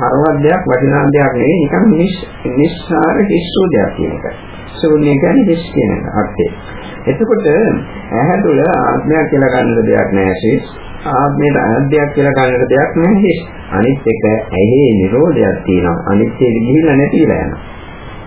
හරවත් දෙයක් වටිනා දෙයක් නෙවෙයි නිකන් නිස්සාර කිස්සෝ දෙයක් කියන එක. ශූන්‍ය කියන්නේ හිස් කියන අර්ථය. එතකොට ඇහැ තුළ ආත්මයක් කියලා ගන්න දෙයක් නැහැ ආත්මයට අනද්දයක් කියලා ගන්නට දෙයක් නැහැ. අනිත් එක ඇහි නිරෝධයක් තියෙනවා. අනිත් එක ගිහිල්ලා නැතිලා යනවා.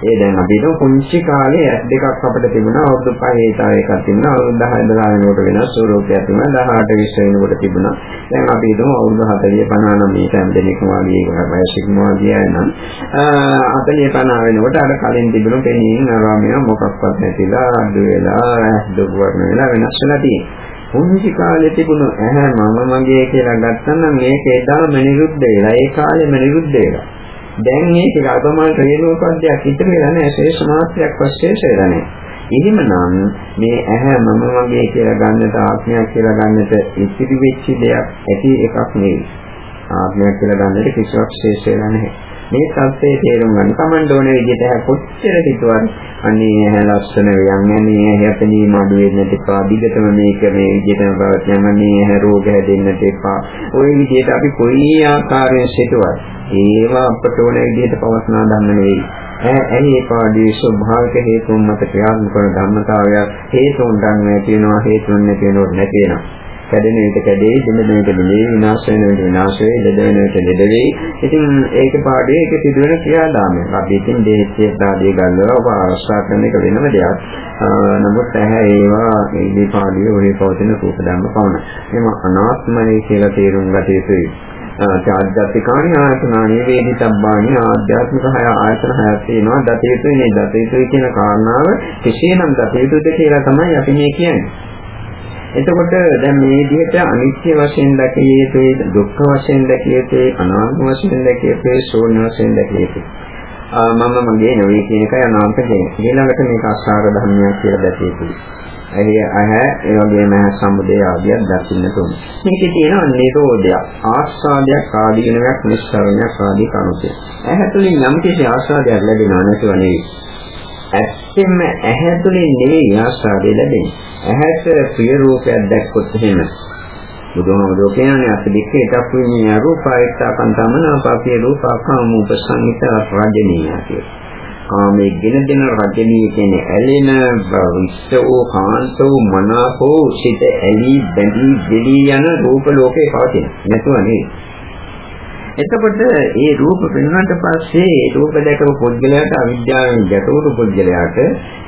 ඒ දැන් අපි හිතමු පුංචි කාලේ ඇස් දෙකක් අපිට තිබුණා අවුරුදු 5 තව එකක් තිබුණා අවුරුදු 10 12 වෙනකොට වෙනස් ස්වරූපයක් තිබුණා 18 20 වෙනකොට තිබුණා. දැන් අපි හිතමු අවුරුදු 40 50 නම් මේ හැම දෙනෙක්ම වගේ වයසින්ම වගේ නම් 40 50 වෙනකොට අර කලින් තිබුණු පෙනීම් අරාමිය මොකක්වත් නැතිලා අඩු වෙලා ඇස් දුර්වර්ණ වෙලා වෙනස් වෙලා තියෙනවා. පුංචි කාලේ තිබුණු ඇහැ මම මගේ කියලා ගත්තනම් මේක එදාම නිරුද්ධ වෙලා ඒ කාලෙම නිරුද්ධ වෙලා. දැන් මේක අල්පමාන ක්‍රියාලෝකයක් ඉතිරි වෙලා නැහැ ශේෂ මාත්‍රයක් වශයෙන් වෙලා නැහැ. එහෙමනම් මේ ඇහැ මම වගේ කියලා ගන්නට ආත්මයක් කියලා ගන්නට ඉතිරි වෙච්ච දෙයක් ඇති එකක් නෙවෙයි. ආත්මයක් කියලා ගන්නට කිසිවක් ශේෂ වෙලා නැහැ. මේ සත්‍යයේ තේරුම් ගන්න. තමන් ඕන විදිහට හැ කොච්චර හිතුවත් අනේ හැ ලස්සන වයන්නේ හැපෙනීම අඩු වෙන්න තිපා දිගටම මේක මේ විදිහටම පවත්වන්න. අනේ හැ රෝග හැදෙන්න තිපා ওই විදිහට අපි කොයි ආකාරයෙන් සිටුවත් ඒවා අපට ඕන විදිහට පවස්නා ධර්ම නෙවෙයි ඇයි ඒ පාඩේ ස්වභාවික හේතුන් මත ක්‍රියාත්මක කරන ධර්මතාවයක් හේතුන් ගන්න තියෙනවා හේතුන් නැති වෙනොත් නැති වෙනවා. කැඩෙන විට කැඩේ, දෙන විට දෙලේ, විනාශ වෙන විට විනාශ වේ, ලෙඩ වෙන විට ලෙඩ වේ. ඉතින් ඒක පාඩේ ඒක සිදුවෙන ක්‍රියාදාමයක්. අපි ඉතින් දේහයේ ආදී ගන්නවා ඔබ ආරක්ෂා කරන එක වෙනම දෙයක්. නමුත් ඇහැ ඒවා මේ පාඩේ ඔහේ පවතින රූප ධර්ම පවන. එම අනාත්මයි කියලා තේරුම් ගත යුතුයි. ආධ්‍යාත්මිකානි ආයතනානි වේදිතබ්බානි ආධ්‍යාත්මික හය ආයතන හයක් තියෙනවා දතේතුයි නේ දතේතුයි කියන කාරණාව කෙසේනම් දතේතුද කියලා තමයි අපි මේ කියන්නේ. එතකොට දැන් මේ විදිහට අනිත්‍ය වශයෙන් දැකිය යුතුයි, දුක්ඛ වශයෙන් දැකිය යුතුයි, අනාත්ම වශයෙන් දැකිය යුතුයි, ශූන්‍ය වශයෙන් දැකිය යුතුයි. මම මගේ නෙවෙයි කියන එකයි අනාත්ම කියන්නේ. ඊළඟට මේක අසාර ධර්මයක් කියලා දැකිය යුතුයි. එහි අහ ඒ වගේම සම්බුදේ ආදියක් දකින්න ඕනේ. මේකේ තියෙනවා නිරෝධයක්, ආස්වාදයක්, ආදීනයක්, නිස්සාරණයක් ආදී කරුණු. ඇහැ තුලින් යම් කිසි ආස්වාදයක් ලැබෙනවා නැතුව නෙවෙයි. ඇත්තෙන්ම ඇහැ තුලින් නෙවෙයි ආස්වාදය ලැබෙන්නේ. ඇහැට ප්‍රිය රූපයක් දැක්කොත් එහෙම බුදුහාමුදුරුවෝ කියන්නේ අතිදික්කේ චක්කුඤ්ඤය රූපයිත්තා කන්තමනාපාපේ රූපකාම උපසංහිත රජනීය කියලා. කාමයේ ගෙන දෙන රජනීය කියන්නේ ඇලෙන විස්සෝ කාන්තෝ මනාපෝ සිත ඇලි බැඳි දෙලී යන රූප ලෝකේ පවතින. නැතුව නෙවෙයි. එතකොට මේ රූප පෙනුනට පස්සේ ඒ රූප දැකපු පුද්ගලයාට අවිද්‍යාවෙන් ගැටවුණු පුද්ගලයාට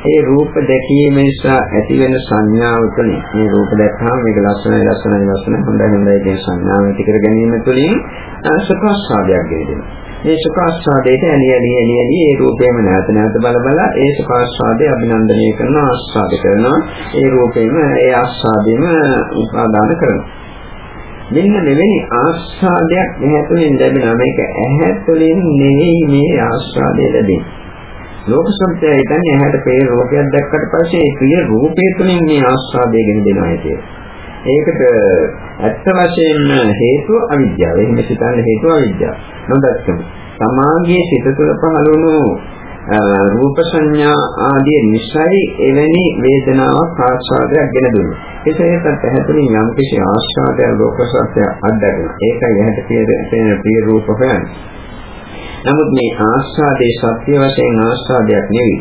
ඒ රූප දැකීම නිසා ඇතිවෙන සංඥාව තුළින් මේ රූප දැක්කම මේක ලස්සනයි ලස්සනයි ලස්සනයි හොඳයි හොඳයි කියන සංඥාව ඇති කර ගැනීම තුළින් සුඛාස්වාදයක් ගෙදෙනවා. මේ සුඛාස්වාදයට ඇලි ඇලි ඇලි ඇලි ඒ රූපේම නැවත නැවත බල බල ඒ සුඛාස්වාදය අභිනන්දනය කරන ආස්වාද කරනවා. ඒ රූපේම ඒ ආස්වාදෙම උපාදාන කරනවා. මෙන්න මෙවැනි ආස්වාදයක් ඇහැතුලින් ලැබෙනවා. මේක ඇහැතුලින් නෙවෙයි මේ ආස්වාදය ලැබෙන්නේ. ලෝක සත්‍යය ඉතින් ඇහැට පේ රූපයක් දැක්කට පස්සේ ඒ ප්‍රිය රූපය තුළින් මේ ආස්වාදය ගෙන දෙනවා කියන්නේ. ඒකට ඇත්ත වශයෙන්ම හේතුව අවිද්‍යාව. එහෙම සිතන්න හේතුව අවිද්‍යාව. නොදැක්කම. සමාගයේ සිත තුළ පහළ වුණු රූප සංඥා ආදී නිසයි එවැනි වේදනාවක් ආස්වාදයක් ගෙන දුන්නේ. ඒකේත් පැහැදිලි යම් කිසි ආස්වාදයක් ලෝක සත්‍ය අත්දැකීම. ඒකයි ඇහැට පේන ප්‍රිය රූප හොයන්නේ. නමුත් මේ ආස්වාදයේ සත්‍ය වශයෙන් ආස්වාදයක් නෙවෙයි.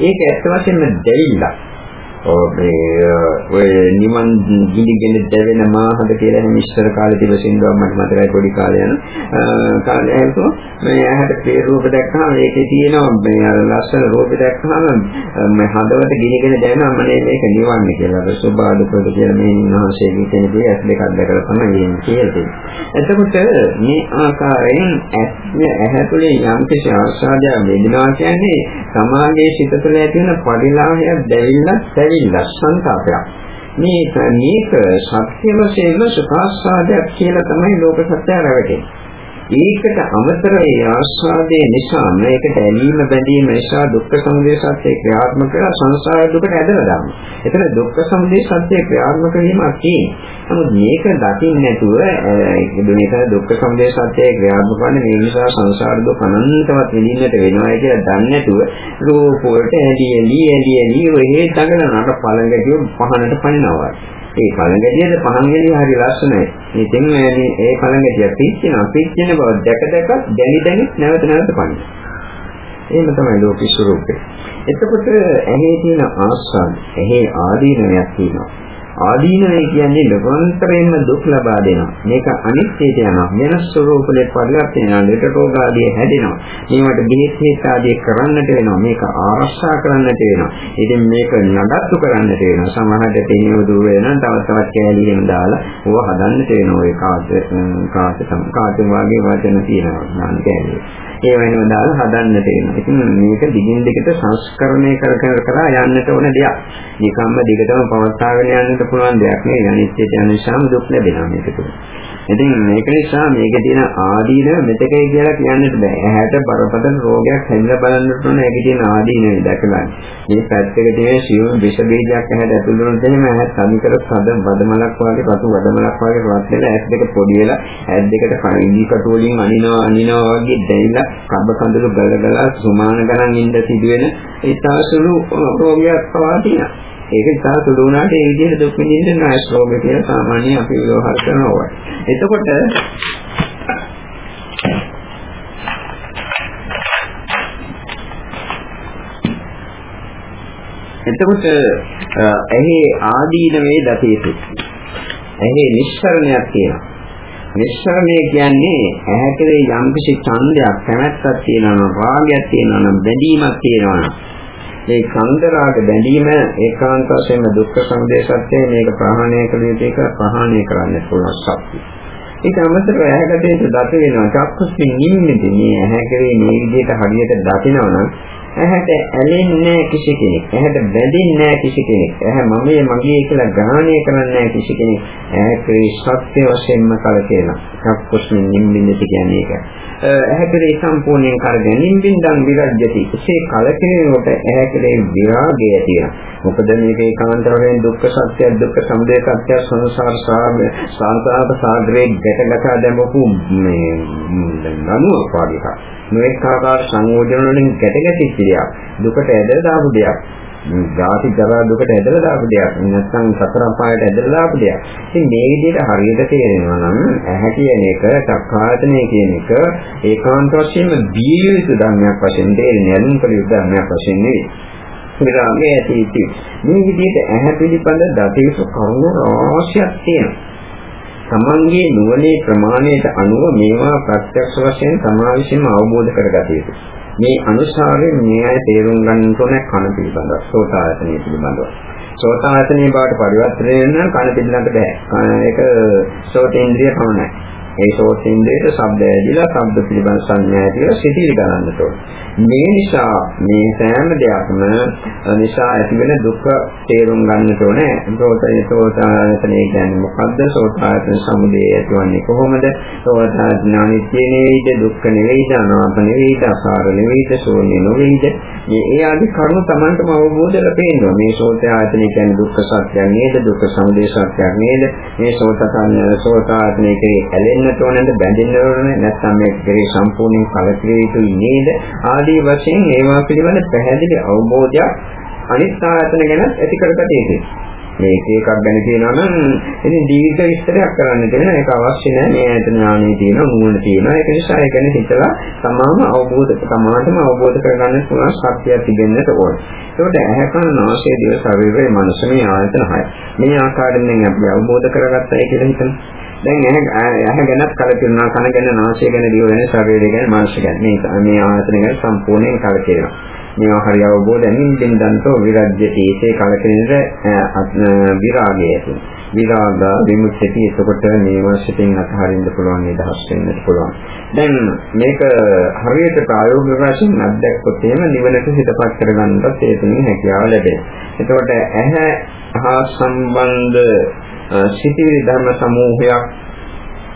ඒක ඇත්ත වශයෙන්ම දෙවිලා. මේ ඔය නිමන් ගිනිගෙන දැවෙන මාහද කියලා එහෙම ඉස්සර කාලේ තිබෙසින්නවා මට මතකයි පොඩි කාලේ යන කාලේ ඇහුවා මේ ඇහැට පේ රූප දැක්කම ඒකේ තියෙනවා මේ අර ලස්සන රූප දැක්කම මේ හදවත ගිනිගෙන දැනෙනවා මනේ මේක නිවන්න කියලා අර සුභාදුපද කියලා මේ ඉන්නහසේගේ කෙනෙකුගේ ඇස් දෙකක් දැකලා තමයි එන්නේ කියලා තියෙන්නේ. එතකොට මේ ආකාරයෙන් ඇහැ තුළ යම් කිසි ආශාදයක් වේදනා කියන්නේ සමාගයේ සිත තුළ ඇති වෙන පරිලාහයක් දැවිල්ලක් ඇවිල්ලා සංකාපයක්. මේක මේක සත්‍ය වශයෙන්ම සුඛාස්වාදයක් කියලා තමයි ලෝක සත්‍ය රැවටෙන්නේ. ඒකට අමතර ඒ ආස්වාදයේ නිසා මේකට ඇලීම බැඳීම නිසා දුක්ඛ සමුදය සත්‍ය ක්‍රියාත්මක කරලා සංසාර දුකට ඇදලා දානවා. එතන දුක්ඛ සමුදය සත්‍ය ක්‍රියාත්මක වීමක් තියෙනවා. නමුත් මේක දකින්න නැතුව මේක දුක්ඛ සමුදය සත්‍ය ක්‍රියාත්මක වන්නේ මේ නිසා සංසාර දුක අනන්තවත් විඳින්නට වෙනවා කියලා දන්නේ නැතුව රූප වලට ඇලි ඇලි ඇලි ඇලි ඔය දඟලනකට පළඟටිය පහනට පනිනවා. ඒ පළඟැටියද පහංගෙඩිය හරි ලස්සනයි. ඉතින් මේ ඒ පළඟැටිය පිච්චෙනවා. පිච්චෙන බව දැක දැක දැනි දැනි නැවත නැවත පනින. එහෙම තමයි ලෝක ස්වરૂපය. එතකොට ඇහි තියෙන ආස්වාද, ඇහි ආදීනයක් තියෙනවා. ආදීනවය කියන්නේ නිරන්තරයෙන්ම දුක් ලබා දෙනවා. මේක අනිත්‍යයට යනවා. වෙනස් ස්වરૂපවලට පරිවර්තන වෙනවා. ලෙඩ රෝග ආදී හැදෙනවා. මේවට බෙහෙත් හේත් ආදී කරන්නට වෙනවා. මේක ආරක්ෂා කරන්නට වෙනවා. ඉතින් මේක නඩත්තු කරන්නට වෙනවා. සමහරට තේනියෝ දුර වෙනවා. තව තවත් කෑලි එහෙම දාලා ඕව හදන්නට වෙනවා. ඒ කාට කාට කාට වගේ වචන තියෙනවා. නාන කෑලි. ඒ වෙනම දාලා හදන්නට වෙනවා. ඉතින් මේක දිගින් දිගට සංස්කරණය කර කර කර යන්නට ඕන දෙයක්. නිකම්ම දිගටම පවත්වාගෙන යන්නට පුළුවන් දෙයක් නෙවෙයි. අනිත්‍යයට යන නිසාම දුක් ලැබෙනවා මේක තුළ. ඉතින් මේක නිසා මේක තියෙන ආදීන මෙතකේ කියලා කියන්නත් බෑ. ඇහැට බරපතල රෝගයක් හැදිලා බලන්නට ඕන ඒකේ තියෙන ආදීන දැකලා. මේ පැත්තක තියෙන සියුම් විෂ බීජයක් ඇහැට ඇතුළු වුණොත් එහෙම ඇහැ සමිකර සද වදමලක් වගේ රතු වදමලක් වගේ රත් වෙලා ඇස් දෙක පොඩි වෙලා ඇස් දෙකට කණිදි කටු වලින් අනිනවා අනිනවා වගේ දැයිලා කබ කඳුළු ගලගලා සුමාන ගණන් ඉඳ සිදුවෙන ඒ තාසුළු රෝගයක් පවා තියෙනවා. ඒක ඉතා සුළු වුණාට ඒ විදිහට දුක් විඳින්න නෑ ශ්ලෝක කියලා සාමාන්‍යයෙන් අපි ව්‍යවහාර කරනවා. එතකොට එතකොට එහි ආදීනවේ දතේසු. එහි නිස්සරණයක් තියෙනවා. නිස්සරණය කියන්නේ ඇහැ කෙරේ යම්කිසි ඡන්දයක් කැමැත්තක් තියෙනවා නම් රාගයක් තියෙනවා නම් බැඳීමක් තියෙනවා නම් මේ කන්දරාග බැඳීම ඒකාන්ත වශයෙන්ම දුක්ඛ සමුදය සත්‍යය මේක ප්‍රහාණය කළ යුතු එක ප්‍රහාණය කරන්න පුළුවන් ශක්තිය. ඒක අමතරව ඇහැකට දත වෙනවා චක්කුස්මින් නිමිති මේ ඇහැ කෙරේ මේ විදිහට හරියට දකිනවා නම් ඇහැට ඇලෙන්නේ කිසි කෙනෙක්. ඇහැට බැඳෙන්නේ කිසි කෙනෙක්. ඇහැ මමයේ මගේ කියලා ග්‍රහණය කරන්නේ කිසි කෙනෙක්. ඇහැ සත්‍ය වශයෙන්ම කලකිරෙනවා. චක්කුස්මින් නිම්බින්දති කියන්නේ ඒක. ඇහැ කෙරේ සම්පූර්ණයෙන් කරගෙන නිම්බින්දන් විරජ්‍යති. එසේ කලකිරීමකට ඇහැ කෙරේ විරාගය තියෙනවා. මොකද මේක ඒකාන්තයෙන් දුක්ඛ සත්‍ය දුක්ඛ සමුදය සත්‍ය සංසාර සාගර සංසාර සාගරේ ගැටගසා දැමපු මේ නනුවක් වගේ එකක්. නොඑක ආකාර සංයෝජන වලින් ගැටගැටිච්ච දෙයක්. දුකට ඇදලා දාපු දෙයක්. ජාති ජරා දුකට ඇදලා දාපු දෙයක්. නැත්නම් සතර අපායට ඇදලා දාපු දෙයක්. ඉතින් මේ විදිහට හරියට තේරෙනවා නම් ඇහැ කියන එක, සක්කායතනය කියන එක ඒකාන්ත වශයෙන්ම දිය යුතු ධර්මයක් වශයෙන් තේරෙන්නේ අනුන් කළ යුතු ධර්මයක් වශයෙන් නෙවෙයි. විරාමයේ ඇති මේ විදිහට ඇහැ පිළිබඳ දතේසු කරුණු රාශියක් තියෙනවා. තමන්ගේ නුවණේ ප්‍රමාණයට අනුව මේවා ප්‍රත්‍යක්ෂ වශයෙන් තමා විසින්ම අවබෝධ කරගත යුතුයි. මේ අනුසාරයෙන් මේ අය තේරුම් ගන්න ඕන කන පිළිබඳව, සෝතායතනය පිළිබඳව. සෝතායතනයේ බවට පරිවර්තනය වෙන කන පිළිබඳ බෑ. ඒක සෝතේන්ද්‍රිය පමණයි. ඒ සෝතේන්ද්‍රයට ශබ්ද ඇදිලා ශබ්ද පිළිබඳ සංඥා ඇතිව සිටිලි ගන්නට ඕන. මේ නිසා මේ සෑම දෙයක්ම නිසා ඇතිවෙන දුක තේරුම් ගන්නට ඕනේ. සෝතේ සෝතායතනය කියන්නේ මොකද්ද? සෝතායතන සමුදය ඇතිවන්නේ කොහොමද? සෝතායතන අනිත්‍ය නෙවෙයිද, දුක්ඛ නෙවෙයිද, අනාත්ම නෙවෙයිද, අසාර නෙවෙයිද, ශූන්‍ය නෙවෙයිද? මේ ඒ ආදි කරුණු Tamanටම අවබෝධ ලැබෙනවා. මේ සෝතායතන කියන්නේ දුක්ඛ සත්‍යයක් නේද? දුක්ඛ සමුදය සත්‍යයක් නේද? මේ සෝතකන් සෝතායතනයේ ඇලෙන්නට ඕනද, බැඳෙන්න ඕනද, නැත්නම් මේක කෙරේ සම්පූර්ණයෙන් කලකිරිය යුතුයි නේද? ආදී වශයෙන් ඒවා පිළිබඳ පැහැදිලි අවබෝධයක් අනිත් ආයතන ගැන ඇති කරගත යුතුයි. මේ එක එකක් ගැන කියනවා නම් ඉතින් දීර්ඝ විස්තරයක් කරන්න දෙන ඒක අවශ්‍ය නැහැ. මේ ආයතන ඥානෙ තියෙනවා, නුවණ තියෙනවා. ඒක නිසා ඒ ගැන හිතලා තමාම අවබෝධ තමාටම අවබෝධ කරගන්න පුළුවන් සත්‍යයක් තිබෙන්නට ඕන. ඒකට ඇහැ කන නාසය දිව ශරීරය මනස මේ ආයතන හය. මේ ආකාරයෙන් අපි අවබෝධ කරගත්තයි කියලා හිතන්න. දැන් එන ඇහ ගැනත් කලකිරෙනවා කන ගැන නාසය ගැන දිව ගැන ශරීරය ගැන මනස ගැන. මේ මේ ආයතන ගැන සම්පූර්ණයෙන් කලකිරෙනවා. මේවා හරි අවබෝධයෙන් බින්දන්තෝ විරජ්‍යති ඒසේ කලකිරෙනට විරාගය ඇති. විරාග විමුක්තිය එතකොට මේ වශයෙන් අතහරින්න පුළුවන් ඒ දහස් වෙන්නත් පුළුවන්. දැන් මේක හරියට ප්‍රායෝගික වශයෙන් අත්දැක්කොත් එහෙම නිවනට හිතපත් කරගන්නත් ඒ තුنين හැකියාව ලැබෙනවා. එතකොට ඇහ හා සම්බන්ධ සිටිවිලි ධර්ම සමූහයක්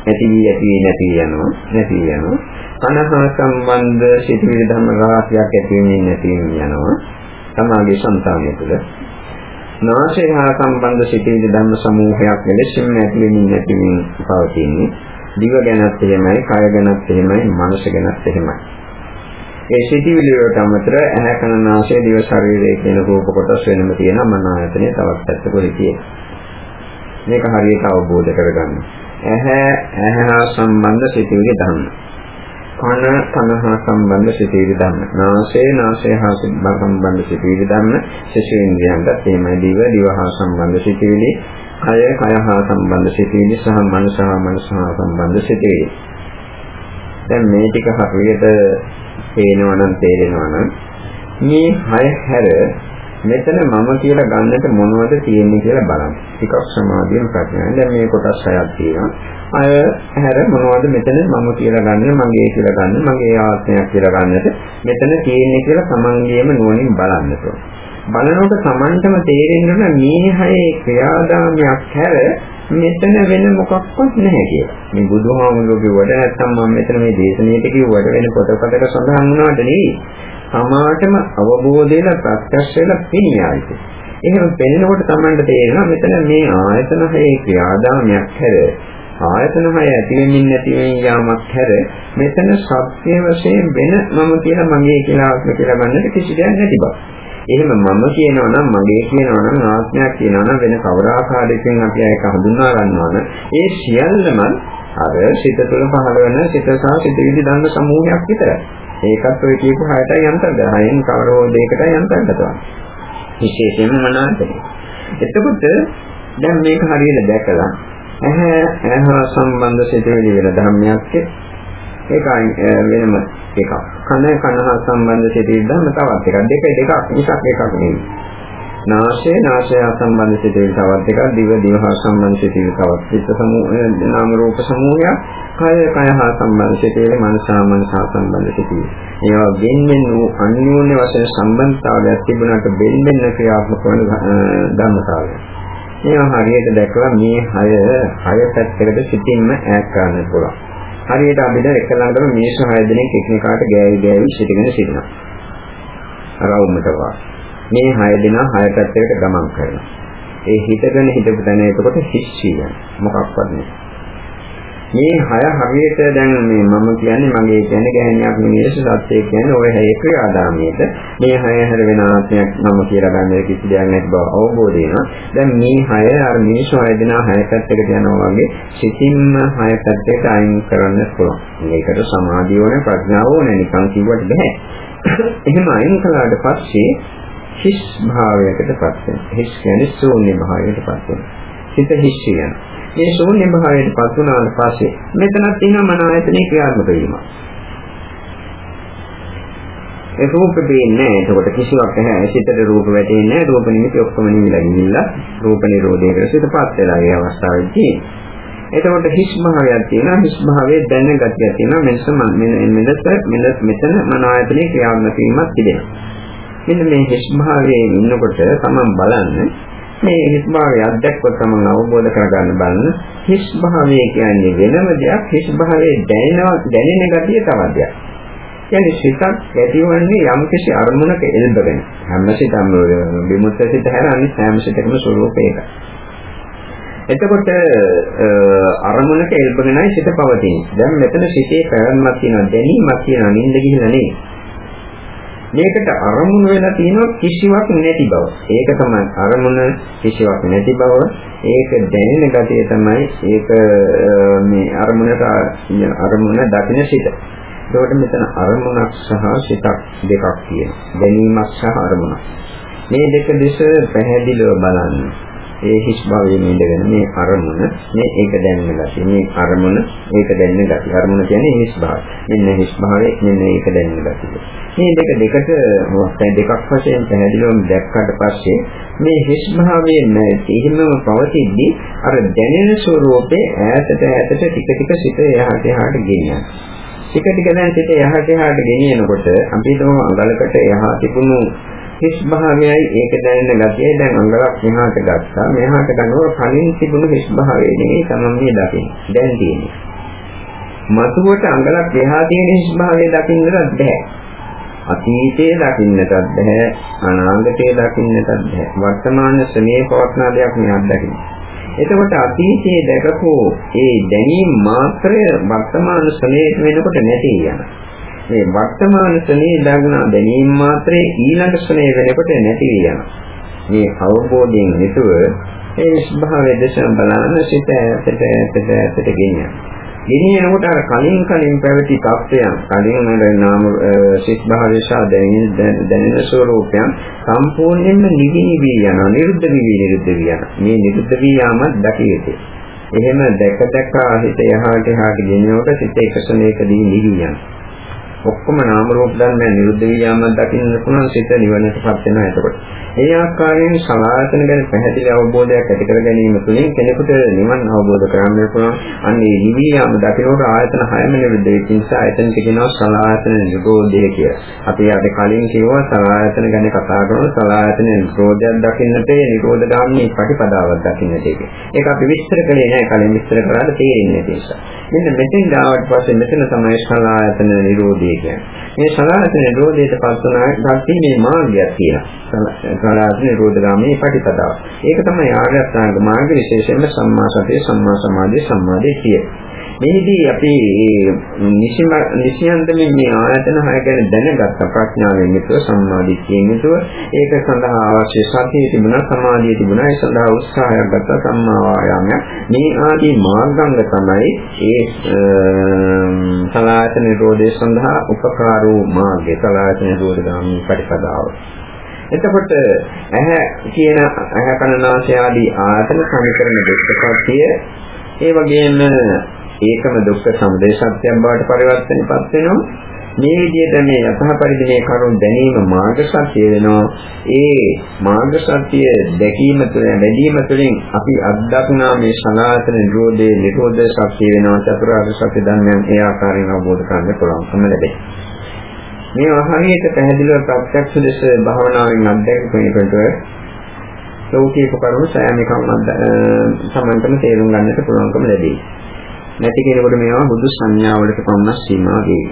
ඇති වී ඇති වී නැති යනවා නැති යනවා. කනහා සම්බන්ධ සිටිවිලි ධර්ම රාශියක් ඇති වෙමින් නැති යනවා තමාගේ సంతානය තුළ. නාසය හා සම්බන්ධ සිටිවිලි ධර්ම සමූහයක් මෙලෙසින්ම ඇති වෙමින් නැති වෙමින් පවතින්නේ. දිව ගැනත් එහෙමයි කය ගැනත් එහෙමයි මනස ගැනත් එහෙමයි. ඒ සිටිවිලි වලට අමතර ඇහැ කන නාසය දිව ශරීරය කියන රූප කොටස් වෙනම තියෙන මන ආයතනය තවත් පැත්තක තියෙනවා. මේක හරියට අවබෝධ කරගන්න. ඇහැ ඇහැ හා සම්බන්ධ සිතිවිලි ධර්ම. කන කන හා සම්බන්ධ සිතිවිලි ධර්ම. නාසය නාසය හා සම්බන්ධ සිතිවිලි ධර්ම. ශේෂේන්ද්‍රයන්ට එහෙමයි දිව දිව හා සම්බන්ධ සිතිවිලි. කය කය හා සම්බන්ධ සිතිවිලි සහ මනස හා මනස හා සම්බන්ධ සිතිවිලි. දැන් මේ ටික හරියට පේනවා නම් තේරෙනවා නම් මේ හය හැර මෙතන මම කියලා ගන්නට මොනවද තියෙන්නේ කියලා බලන්න. ටිකක් සමාධියෙන් ප්‍රඥාවෙන් දැන් මේ කොටස් හයක් තියෙනවා. අය හැර මොනවද මෙතන මම කියලා ගන්න, මගේ කියලා ගන්න, මගේ ආත්මයක් කියලා ගන්නට මෙතන තියෙන්නේ කියලා තමන්ගේම නුවණින් බලන්න ඕන. බලනකොට තමන්ටම තේරෙන්න මේ හයේ ක්‍රියාදාමයක් හැර මෙතන වෙන මොකක්වත් නැහැ කියලා. මේ බුදුහාමුදුරුවෝ කිව්වට නැත්නම් මම මෙතන මේ දේශනාවට කිව්වට වෙන පොතපතක සඳහන් වුණාට නෙවෙයි. සමාජම අවබෝධයෙන් ප්‍රත්‍යක්ෂ වෙලා පිනියයිද. එහෙනම් පෙනෙනකොට තමයි තේරෙනවා මෙතන මේ ආයතන හයේ ක්‍රියාදාමයක් හැර ආයතන හය ඇති වෙමින් නැති වෙමින් යාමක් හැර මෙතන සත්‍ය වශයෙන් වෙන මම කියලා මගේ කියලා ආත්ම කියලා ගන්නට කිසි දෙයක් නැති බව. එහෙම මම කියනවා නම් මගේ කියනවා නම් ආත්මයක් කියනවා නම් වෙන කවර ආකාරයකින් අපි ඒක හඳුනා ගන්නවා නම් ඒ සියල්ලම අර සිත තුළ පහළ වෙන සිත සහ සිත විදි දන්න සමූහයක් විතරයි. ඒකත් ඔය කියපු හයටයි අන්තර්ගත. හයෙන් කවරෝ දෙයකටයි අන්තර්ගතව. විශේෂයෙන්ම මනාන්තරේ. එතකොට දැන් මේක හරියට දැකලා ඇහැ ඇහැ සම්බන්ධ සිතුවිලි වෙන ධර්මයක් ඒකයි වෙනම එකක්. කන කන හා සම්බන්ධ සිතුවිලි ධර්ම තවත් එකක්. දෙක දෙකක් මිසක් එකක් නෙවෙයි. නාසය නාසය සම්බන්ධ සිටින තවත් එකක් දිව දිව හා සම්බන්ධ සිටින තවත්. චිත්ත සමූහ නාම රූප සමූහයක්. කය කය හා සම්බන්ධ සිටින මනස මනස හා සම්බන්ධ සිටින ඒවා වෙන්වෙන් වූ අන්‍යෝන්‍ය වශයෙන් සම්බන්ධතාවයක් තිබුණාට බෙන්බෙන්න ක්‍රියාත්මක වන ධර්මතාවය මේවා හරියට දැකලා මේ හය හය පැත්තකට සිටින්ම ඈත් කරන්න පුළුවන්. හරියට අපිට එක ළඟම මිනිස්සු හය දෙනෙක් එකිනෙකාට ගෑවි ගෑවි සිටගෙන සිටිනවා. රවුමට වාගේ. මේ හය දෙනා හය පැත්තකට ගමන් කරනවා. ඒ හිතගෙන හිතපු තැන එතකොට හිස්සී යන මොකක්වත් නෑ. මේ හය හරියට දැන් මේ මම කියන්නේ මගේ කියන්නේ ගැහණියක් නෙවෙයි සත්‍යය කියන්නේ ඔය හැය ක්‍රියාදාමයේද මේ හය හැර වෙන ආත්මයක් මම කියලා ගන්න කිසි දෙයක් නැති බව අවබෝධ වෙනවා. දැන් මේ හය අර මිනිස්සු හය දෙනා හය පැත්තකට යනවා වගේ සිතින්ම හය පැත්තකට අයින් කරන්න පුළුවන්. මේකට සමාධිය ඕනේ ප්‍රඥාව ඕනේ නිකන් කිව්වට බෑ. එහෙම අයින් කළාට පස්සේ හිස් භාවයකටපත් වෙනවා. හිස් කියන්නේ ශූන්‍ය භාවයකටපත් වෙනවා. හිත හිස් කියන. මේ ශූන්‍ය භාවයට පත් වුණාට පස්සේ මෙතනත් තියෙන මන ආයතනයේ ක්‍රියාත්මක වීම. ඒ රූප දෙන්නේ එතකොට කිසිවක් නැහැ සිතට රූප වැටෙන්නේ නැහැ රූප නිමිති ඔක්කොම නිවිලා ගිහිල්ලා රූප නිරෝධයකට සිතපත් වෙලා ඒ අවස්ථාවේදී එතකොට හිස් භාවයක් තියෙනවා හිස් භාවයේ දැනෙන ගතියක් තියෙනවා මෙන්න මෙලෙස මෙතන මන ආයතනයේ ක්‍රියාත්මක වීමක් තිබෙනවා මෙන්න මේ හිස් භාවයේ ඉන්නකොට තමන් බලන්න මේ හිස් භාවය අධ්‍යක්ෂව තමන් අවබෝධ කරගන්න බලන්න. හිස් භාවය කියන්නේ වෙනම දෙයක් හිස් භාවයේ දැනෙනවා දැනෙන ගතිය තවත් දෙයක්. කියන්නේ සිතක් ඇතිවන්නේ යම් කිසි අරමුණක එල්බගෙන. හැම සිතම විමුක්ත සිත හැර අනිත් හැම සිතකම ස්වરૂපයක එතකොට අරමුණක එල්බගෙනයි සිත පවතින්නේ. දැන් මෙතන සිතේ පැවැත්මක් තියෙනවා දැනීමක් තියෙනවා නිින්ද ගිහිල්ලා නෙවෙයි. මේකට අරමුණු වෙලා තියෙනවා කිසිවක් නැති බව. ඒක තමයි අරමුණ කිසිවක් නැති බව. ඒක දැනෙන ගතිය තමයි ඒක මේ අරමුණට අරමුණ දකින්න සිට. ඒකට මෙතන අරමුණක් සහ සිතක් දෙකක් තියෙනවා. දැනීමක් සහ අරමුණක්. මේ දෙක දෙස පැහැදිලිව බලන්න. ඒ හිස් භාවයේ ඉඳගෙන මේ අරමුණ මේ ඒක දැනෙන ගැටි මේ අරමුණ ඒක දැනෙන ගැටි. අරමුණ කියන්නේ හිස් භාවය. මෙන්න හිස් භාවයේ මෙන්න ඒක දැනෙන ගැටි. මේ දෙක දෙකට මොකක්ද දෙකක් වශයෙන් පැහැදිලිවම දැක්කට පස්සේ මේ හිස් භාවයේ නැතිවම පවතිද්දී අර දැනෙන ස්වરૂපේ ඈතට ඈතට ටික ටික සිත එහාට එහාට ගෙනියනවා. ටික ටික දැන් සිත එහාට එහාට ගෙනියනකොට අපි තම අඟලකට එහා තිබුණු හිස් භාවයයි. ඒක දැනෙන ගතිය දැන් අඟලක් මෙහාට ගත්තා. මෙහාට ගනව කලින් තිබුණු හිස් භාවය නෙවෙයි තමයි මේ දකින්නේ. දැන් තියෙන්නේ. මතුවට අඟලක් එහා තියෙන හිස් භාවය දකින්නට බැහැ අතීතයේ දකින්නටත් බැහැ අනාගතයේ දකින්නටත් බැහැ වර්තමාන ශ්‍රමයේ පවත්නා දෙයක් මේ අත්දකින්න එතකොට අතීතයේ දැකපු ඒ දැනීම මාත්‍රය වර්තමාන ශ්‍රමයේ වෙනකොට නැති යනවා. මේ වර්තමාන ශ්‍රමයේ දක්නා දැනීම මාත්‍රේ ඊළඟ ශ්‍රමයේ වෙනකොට නැති යනවා. මේ අවබෝධයෙන් යුතුව ඒ ස්වභාවය දෙස බලන සිත ඇතට ඇතට ඇතට ගෙනියනවා. ගෙනියනකොට අර කලින් කලින් පැවති තත්ත්වයන් කලින් අර නාම සිත් භාවය සහ දැනෙන දැනෙන ස්වરૂපයන් සම්පූර්ණයෙන්ම නිවි නිවි යනවා නිරුද්ධ නිවි නිරුද්ධ යනවා මේ නිරුද්ධ වී යාමත් දකියදී එහෙම දැක දැක හිත යහට එහාට ගෙනියනකොට සිත එකසනයකදී නිවි යනවා ඔක්කොම නාම රූප ධර්මයන් නිරුද්ධ වී යාමක් දකින්න පුළුවන් සිත නිවනටපත් වෙනවා එතකොට. ඒ ආකාරයෙන් සලආයතන ගැන පැහැදිලි අවබෝධයක් ඇති කර ගැනීම තුළින් කෙනෙකුට නිවන් අවබෝධ කරගන්න පුළුවන්. අන්නේ නිවී යාම දකිනකොට ආයතන හයම නිරුද්ධ වෙච්ච නිසා එතනට කියනවා සලආයතන නිරෝධය කියලා. අපි අද කලින් කිව්වා සලආයතන ගැන කතා කරනකොට සලආයතන නිරෝධයක් දකින්නට ඒ නිරෝධ ගාමී ප්‍රතිපදාවක් දකින්නට ඒක. ඒක අපි විස්තර කළේ නැහැ කලින් විස්තර කරාට තේරෙන්නේ නැති නිසා. මෙන්න මෙතෙන් ඩාවට පස්සේ මෙතන තමයි සලආයතන නිරෝධය කියන්නේ. මේ සලායතන නිරෝධයට පත් වුණාට මේ මාර්ගයක් තියෙනවා. සලායතන නිරෝධගාමී ප්‍රතිපදාව. ඒක තමයි ආර්ය අෂ්ටාංග මාර්ග විශේෂයෙන්ම සම්මා සතිය, සම්මා සමාධිය, සම්මා දිට්ඨිය. මේදී අපි නිසිම නිසියන්තමින් මේ ආයතන හය ගැන දැනගත්ත ප්‍රඥාවෙන් යුතුව සම්මාදිට්ඨියෙන් යුතුව ඒක සඳහා අවශ්‍ය සතිය තිබුණා සමාධිය තිබුණා ඒ සඳහා උත්සාහයක් ගත්තා සම්මා වායාමයක් මේ ආදී මාර්ගංග තමයි ඒ සලායතන නිරෝධය සඳහා උපකාර වූ මාර්ගය සලායතන නිරෝධගාමී ප්‍රතිපදාව එතකොට ඇහැ කියන ඇහැ කන නාසය ආදී ආයතන සමීකරණ දෙකපත්තිය ඒ වගේම ඒකම දුක්ඛ සමුදය සත්‍යයක් බවට පරිවර්තනයපත් වෙනවා. මේ විදිහට මේ යථා පරිදි මේ කරුණ දැනීම මාර්ග සත්‍ය වෙනවා. ඒ මාර්ග සත්‍ය දැකීම තුළ වැඩිම තුළින් අපි අත්දක්නා මේ සනාතන නිරෝධයේ නිරෝධ සත්‍ය වෙනවා. චතුරාර්ය සත්‍ය ධර්මයන් ඒ ආකාරයෙන් අවබෝධ කරගන්න පුළුවන්කම ලැබේ. මේ අහණියට පැහැදිලිව ප්‍රත්‍යක්ෂ ලෙස භාවනාවෙන් අත්දැකීමකට ලෞකික කරුණු සෑම එකම සම්මතම තේරුම් ගන්නට පුළුවන්කම ලැබේ. නැති කෙනෙකුට මේවා බුදු සංඥාවලට පමණක් සීමා වෙයි.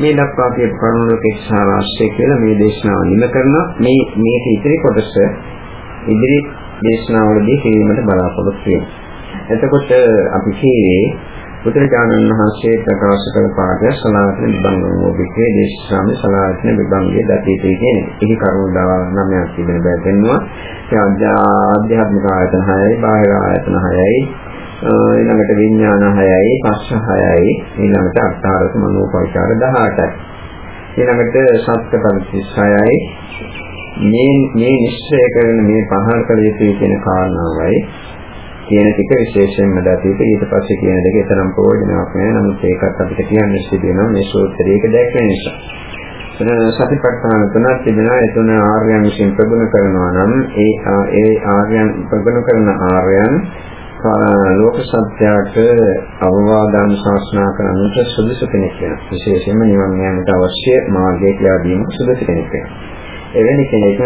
මේ දක්වා කියපු කරුණුක එක්සාරාශ්‍රය කියලා මේ දේශනාව නිම කරන මේ මේක ඉතිරි කොටස ඉදිරි දේශනාවලදී කිරීමට බලාපොරොත්තු වෙනවා. එතකොට අපි කීවේ බුදුරජාණන් වහන්සේ ප්‍රකාශ කළ පාඩය සලායතන විභංගෝ විකේ දේශාමි සලායතන විභංගයේ දතිතේ කියන එහි කරුණු නමයක් තිබෙන බව පෙන්වුවා. ඒ ආධ්‍යාත්මික ආයතන 6යි, බාහිර ආයතන 6යි, ඊළඟට විඥාන 6යි, පස්ස 6යි, ඊළඟට අට්ඨාරස මනෝපවිචාර 18යි. ඊළඟට සත්‍ය පරිච්ඡේදයයි මේ මේ නිශ්චය කරන මේ පහළ කළ යුතු කියන කාරණාවයි කියන ටික විශේෂයෙන්ම දතිත ඊට පස්සේ කියන දෙක තරම් ප්‍රයෝජනවත් නෑ නමුත් ඒකත් අපිට කියන්න සිදුවෙනවා මේ සූත්‍රයක දැක්වෙන නිසා. සතිපට්ඨාන තුනක් තිබෙනවා ඒ තුන ආර්යයන් විසින් ප්‍රගුණ කරනවා නම් ඒ ඒ ආර්යයන් ප්‍රගුණ කරන ආර්යයන් ලෝක සත්‍යයට අවවාදන් ශාසනා කරන්නට සුදුසු කෙනෙක් වෙනවා. විශේෂයෙන්ම නිවන් යාමට අවශ්‍ය මාර්ගය කියලා දීම සුදුසු කෙනෙක් වෙනවා. එවැනි කෙනෙක්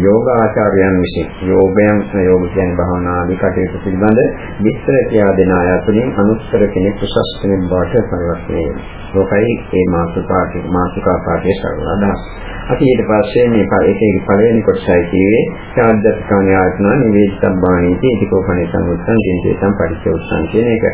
යෝගාචාර්යයන් විසින් යෝගයන් යෝග කියන්නේ භාවනා ආදී කටයුතු පිළිබඳ විස්තර කියා දෙන අය අතරින් අනුත්තර කෙනෙක් උසස් කෙනෙක් බවට පරිවර්තනය වෙනවා. ලෝකයි මේ මාතෘකාටි මාතෘකා පාඨයේ සරල අදහස්. අපි ඊට පස්සේ මේ ඒකේ පළවෙනි කොටසයි කියේ සාධ්‍යත්කාණ ආත්ම නිවේදිතබ්බාණීති ඉතිකෝපණේ සම්මුත්තං ජීවිතං පරිච්ඡේදං කියන එක.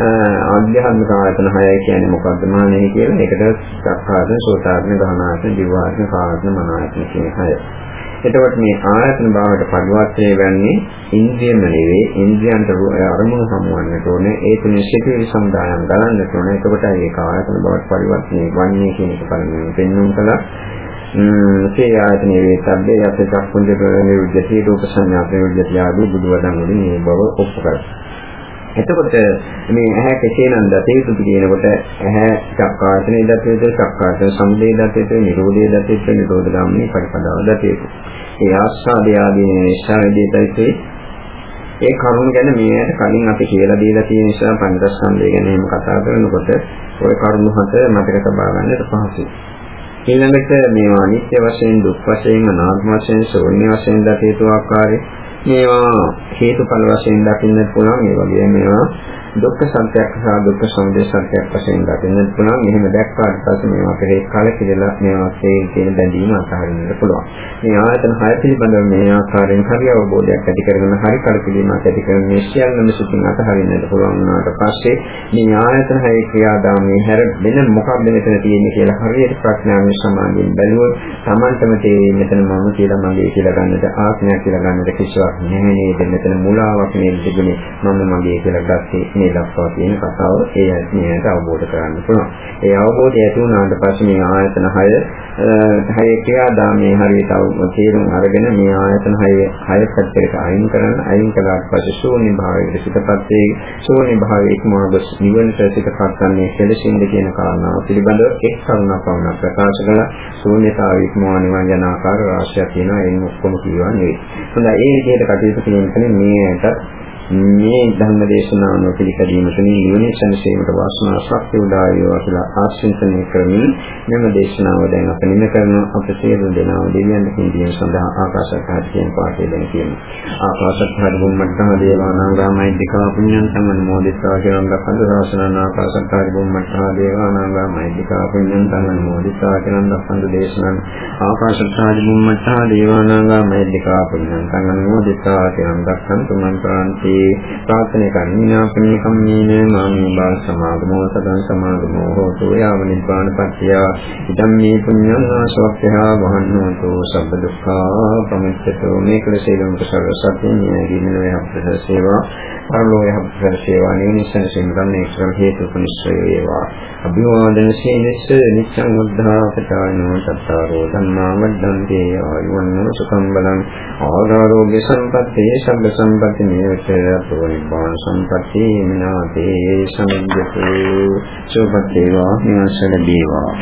ආධ්‍යාත්මික ආයතන 6 කියන්නේ මොකක්ද මානෙහි කියලා. ඒකට සක්කායතන, සෝතාත්ම, ගහනායතන, දිවායතන, කායතන, මනායතන කියන 6. එතකොට මේ ආයතන භාවයට පරිවර්තනය වෙන්නේ ඉන්ද්‍රියම නෙවෙයි ඉන්ද්‍රියන්ට අරමුණු සමුවන්නට ඕනේ ඒ තුනේ සිටිවිලි සමුදායම් ගලන්නට ඕනේ එතකොට ඒක ආයතන භාවයට පරිවර්තනය වන්නේ කියන එක පරිණාමයෙන් පෙන්වන්න කළා මේ ආයතනයේ වේසබ්බේ යස චක්කුන්ද නිරුද්ධති රූප සංඥා ප්‍රයෝජ්‍යති ආදී බුදු වදන් වලින් මේ බව ඔප්පු කරා එතකොට මේ ඇහැ කෙසේනම් දතේ යුතු කියනකොට ඇහැ චක්කාසනේ දතේ යුතු චක්කාසන සම්දේ දතේ යුතු නිරෝධේ දතේ යුතු නිරෝධ ගාමිනී පරිපදාව දතේ යුතු. ඒ ආස්වාදය ආදී නිස්සාරදී දතේ ඒ කරුණ ගැන මේකට කලින් අපි කියලා දීලා තියෙන නිසා පංචස්කන්ධය ගැන එහෙම කතා කරනකොට ওই කරුණු හත මතක තබා ගන්නට පහසුයි. ඊළඟට මේවා අනිත්‍ය වශයෙන් දුක් වශයෙන් අනාත්ම වශයෙන් ශූන්‍ය වශයෙන් දතේ යුතු ආකාරය මේවා හේතුඵල වශයෙන් දකින්නත් පුළුවන්. ඒ වගේම මේවා දුක්ඛ සත්‍යයක් සහ දුක්ඛ සමුදය සත්‍යයක් වශයෙන් දකින්නත් පුළුවන්. එහෙම දැක්කාට පස්සේ මේවා කෙරේ කලකිරලා මේවා තේින් කියන බැඳීම අතහරින්නත් පුළුවන්. මේ ආයතන හය පිළිබඳව මේ ආකාරයෙන් හරි අවබෝධයක් ඇති කරගෙන හරි කලකිරීමක් ඇති කරගෙන මේ සියල්ලම සිතින් අතහරින්නත් පුළුවන් වුණාට පස්සේ මේ ආයතන හය ක්‍රියාදාමයේ හැර වෙන මොකක්ද මෙතන තියෙන්නේ කියලා හරියට ප්‍රඥාවෙන් සමාධියෙන් බැලුවොත් Tamanටම තේරෙන්නේ මෙතන මම කියලා මගේ කියලා ගන්නට ආත්මයක් කියලා ගන්නට කිසිවක් නැහැ නේද මෙතන මුලාවක් නේද තිබුණේ මම මගේ කියලා ගත්තේ මේ දක්වා තියෙන කතාව ඒ ඇත්මියට අවබෝධ කරගන්න පුළුවන්. ඒ අවබෝධය ඇති වුණාට පස්සේ මේ ආයතන 6 හය ක්‍රියාදාමයේ හරියට තේරුම් අරගෙන මේ ආයතන 6 6 පැත්තකට අයින් කරන්න අයින් කළාට පස්සේ ශූන්‍ය භාවයේ සිටපත් වේ ශූන්‍ය භාවයේ ඉක්මවගොස් නිවනට සිටපත් ගන්නේ කෙලෙසින්ද කියන කාරණාව පිළිබඳව එක් කරුණක් පවුණක් ප්‍රකාශ කළා ශූන්‍යතාවය ඉක්මවා නිවන් යන ආකාර රාශියක් තියෙනවා එයින් ඔක්කොම කියවා නෙවෙයි. හොඳයි ඒ විදිහට කටයුතු කිරීමෙන් මේකට මේ ධර්ම දේශනාව පිළිපැදීම තුළින් නිවනේ සම්සේමට වාසනාව ශක්තිය උදා වේවා කියලා ආශිර්වාදනය කරමින් මෙම දේශනාව දැන් අප නිම කරන අප සියලු දෙනා දෙවියන් දෙවියන් සඳහා ආකාශත්හාට කියන පාඨය දැන් කියමු. ආකාශත්හාට බුම්මට්ටම දේවානාගාමයි දිකා පුඤ්ඤං සම්මෝදිතා කියන දක්වන ශාසනන ආකාශත්හාට බුම්මට්ටම දේවානාගාමයි දිකා පුඤ්ඤං සම්මෝදිතා කියන දක්වන දේශනන් ආකාශත්හාට බුම්මට්ටම දේවානාගාමයි දිකා පුඤ්ඤං සම්මෝදිතා කියන දක්වන තුමන් ප්‍රාන්ති ප්‍රාර්ථනා කරමිනා පුණ්‍ය කම්මේන මාමේ බාල සමාගමෝ සදන් සමාගමෝ හෝතු යාව නිබ්බාන පත්‍ය. ඉදම් මේ පුඤ්ඤං ආසවක්ඛ්‍යා වහන්නෝතු සබ්බ දුක්ඛා පමිච්ඡතෝ. මේ කළ සේලම් කුසල සත්‍යං යදිනෝ යහපත සේවා. පරලෝ යහපත සේවා නිවිසන සිමරන්නේ ක්‍රම හේතු පුනිස්සය වේවා. අභිවාදන සීනස්ස නිච්ඡං උද්ධාපචායනෝ සත්තාරෝ ධම්මා වද්දන්තේ ආයුවන්නෝ සුඛං බලං. ආරෝග්‍ය සම්පත්තේ සම්බ සම්පatti මේවච අතෝ නිබ්බාන සම්පatti මිනාතේ සමිද්දතු. සුපත්තේවා නිවසල දේවා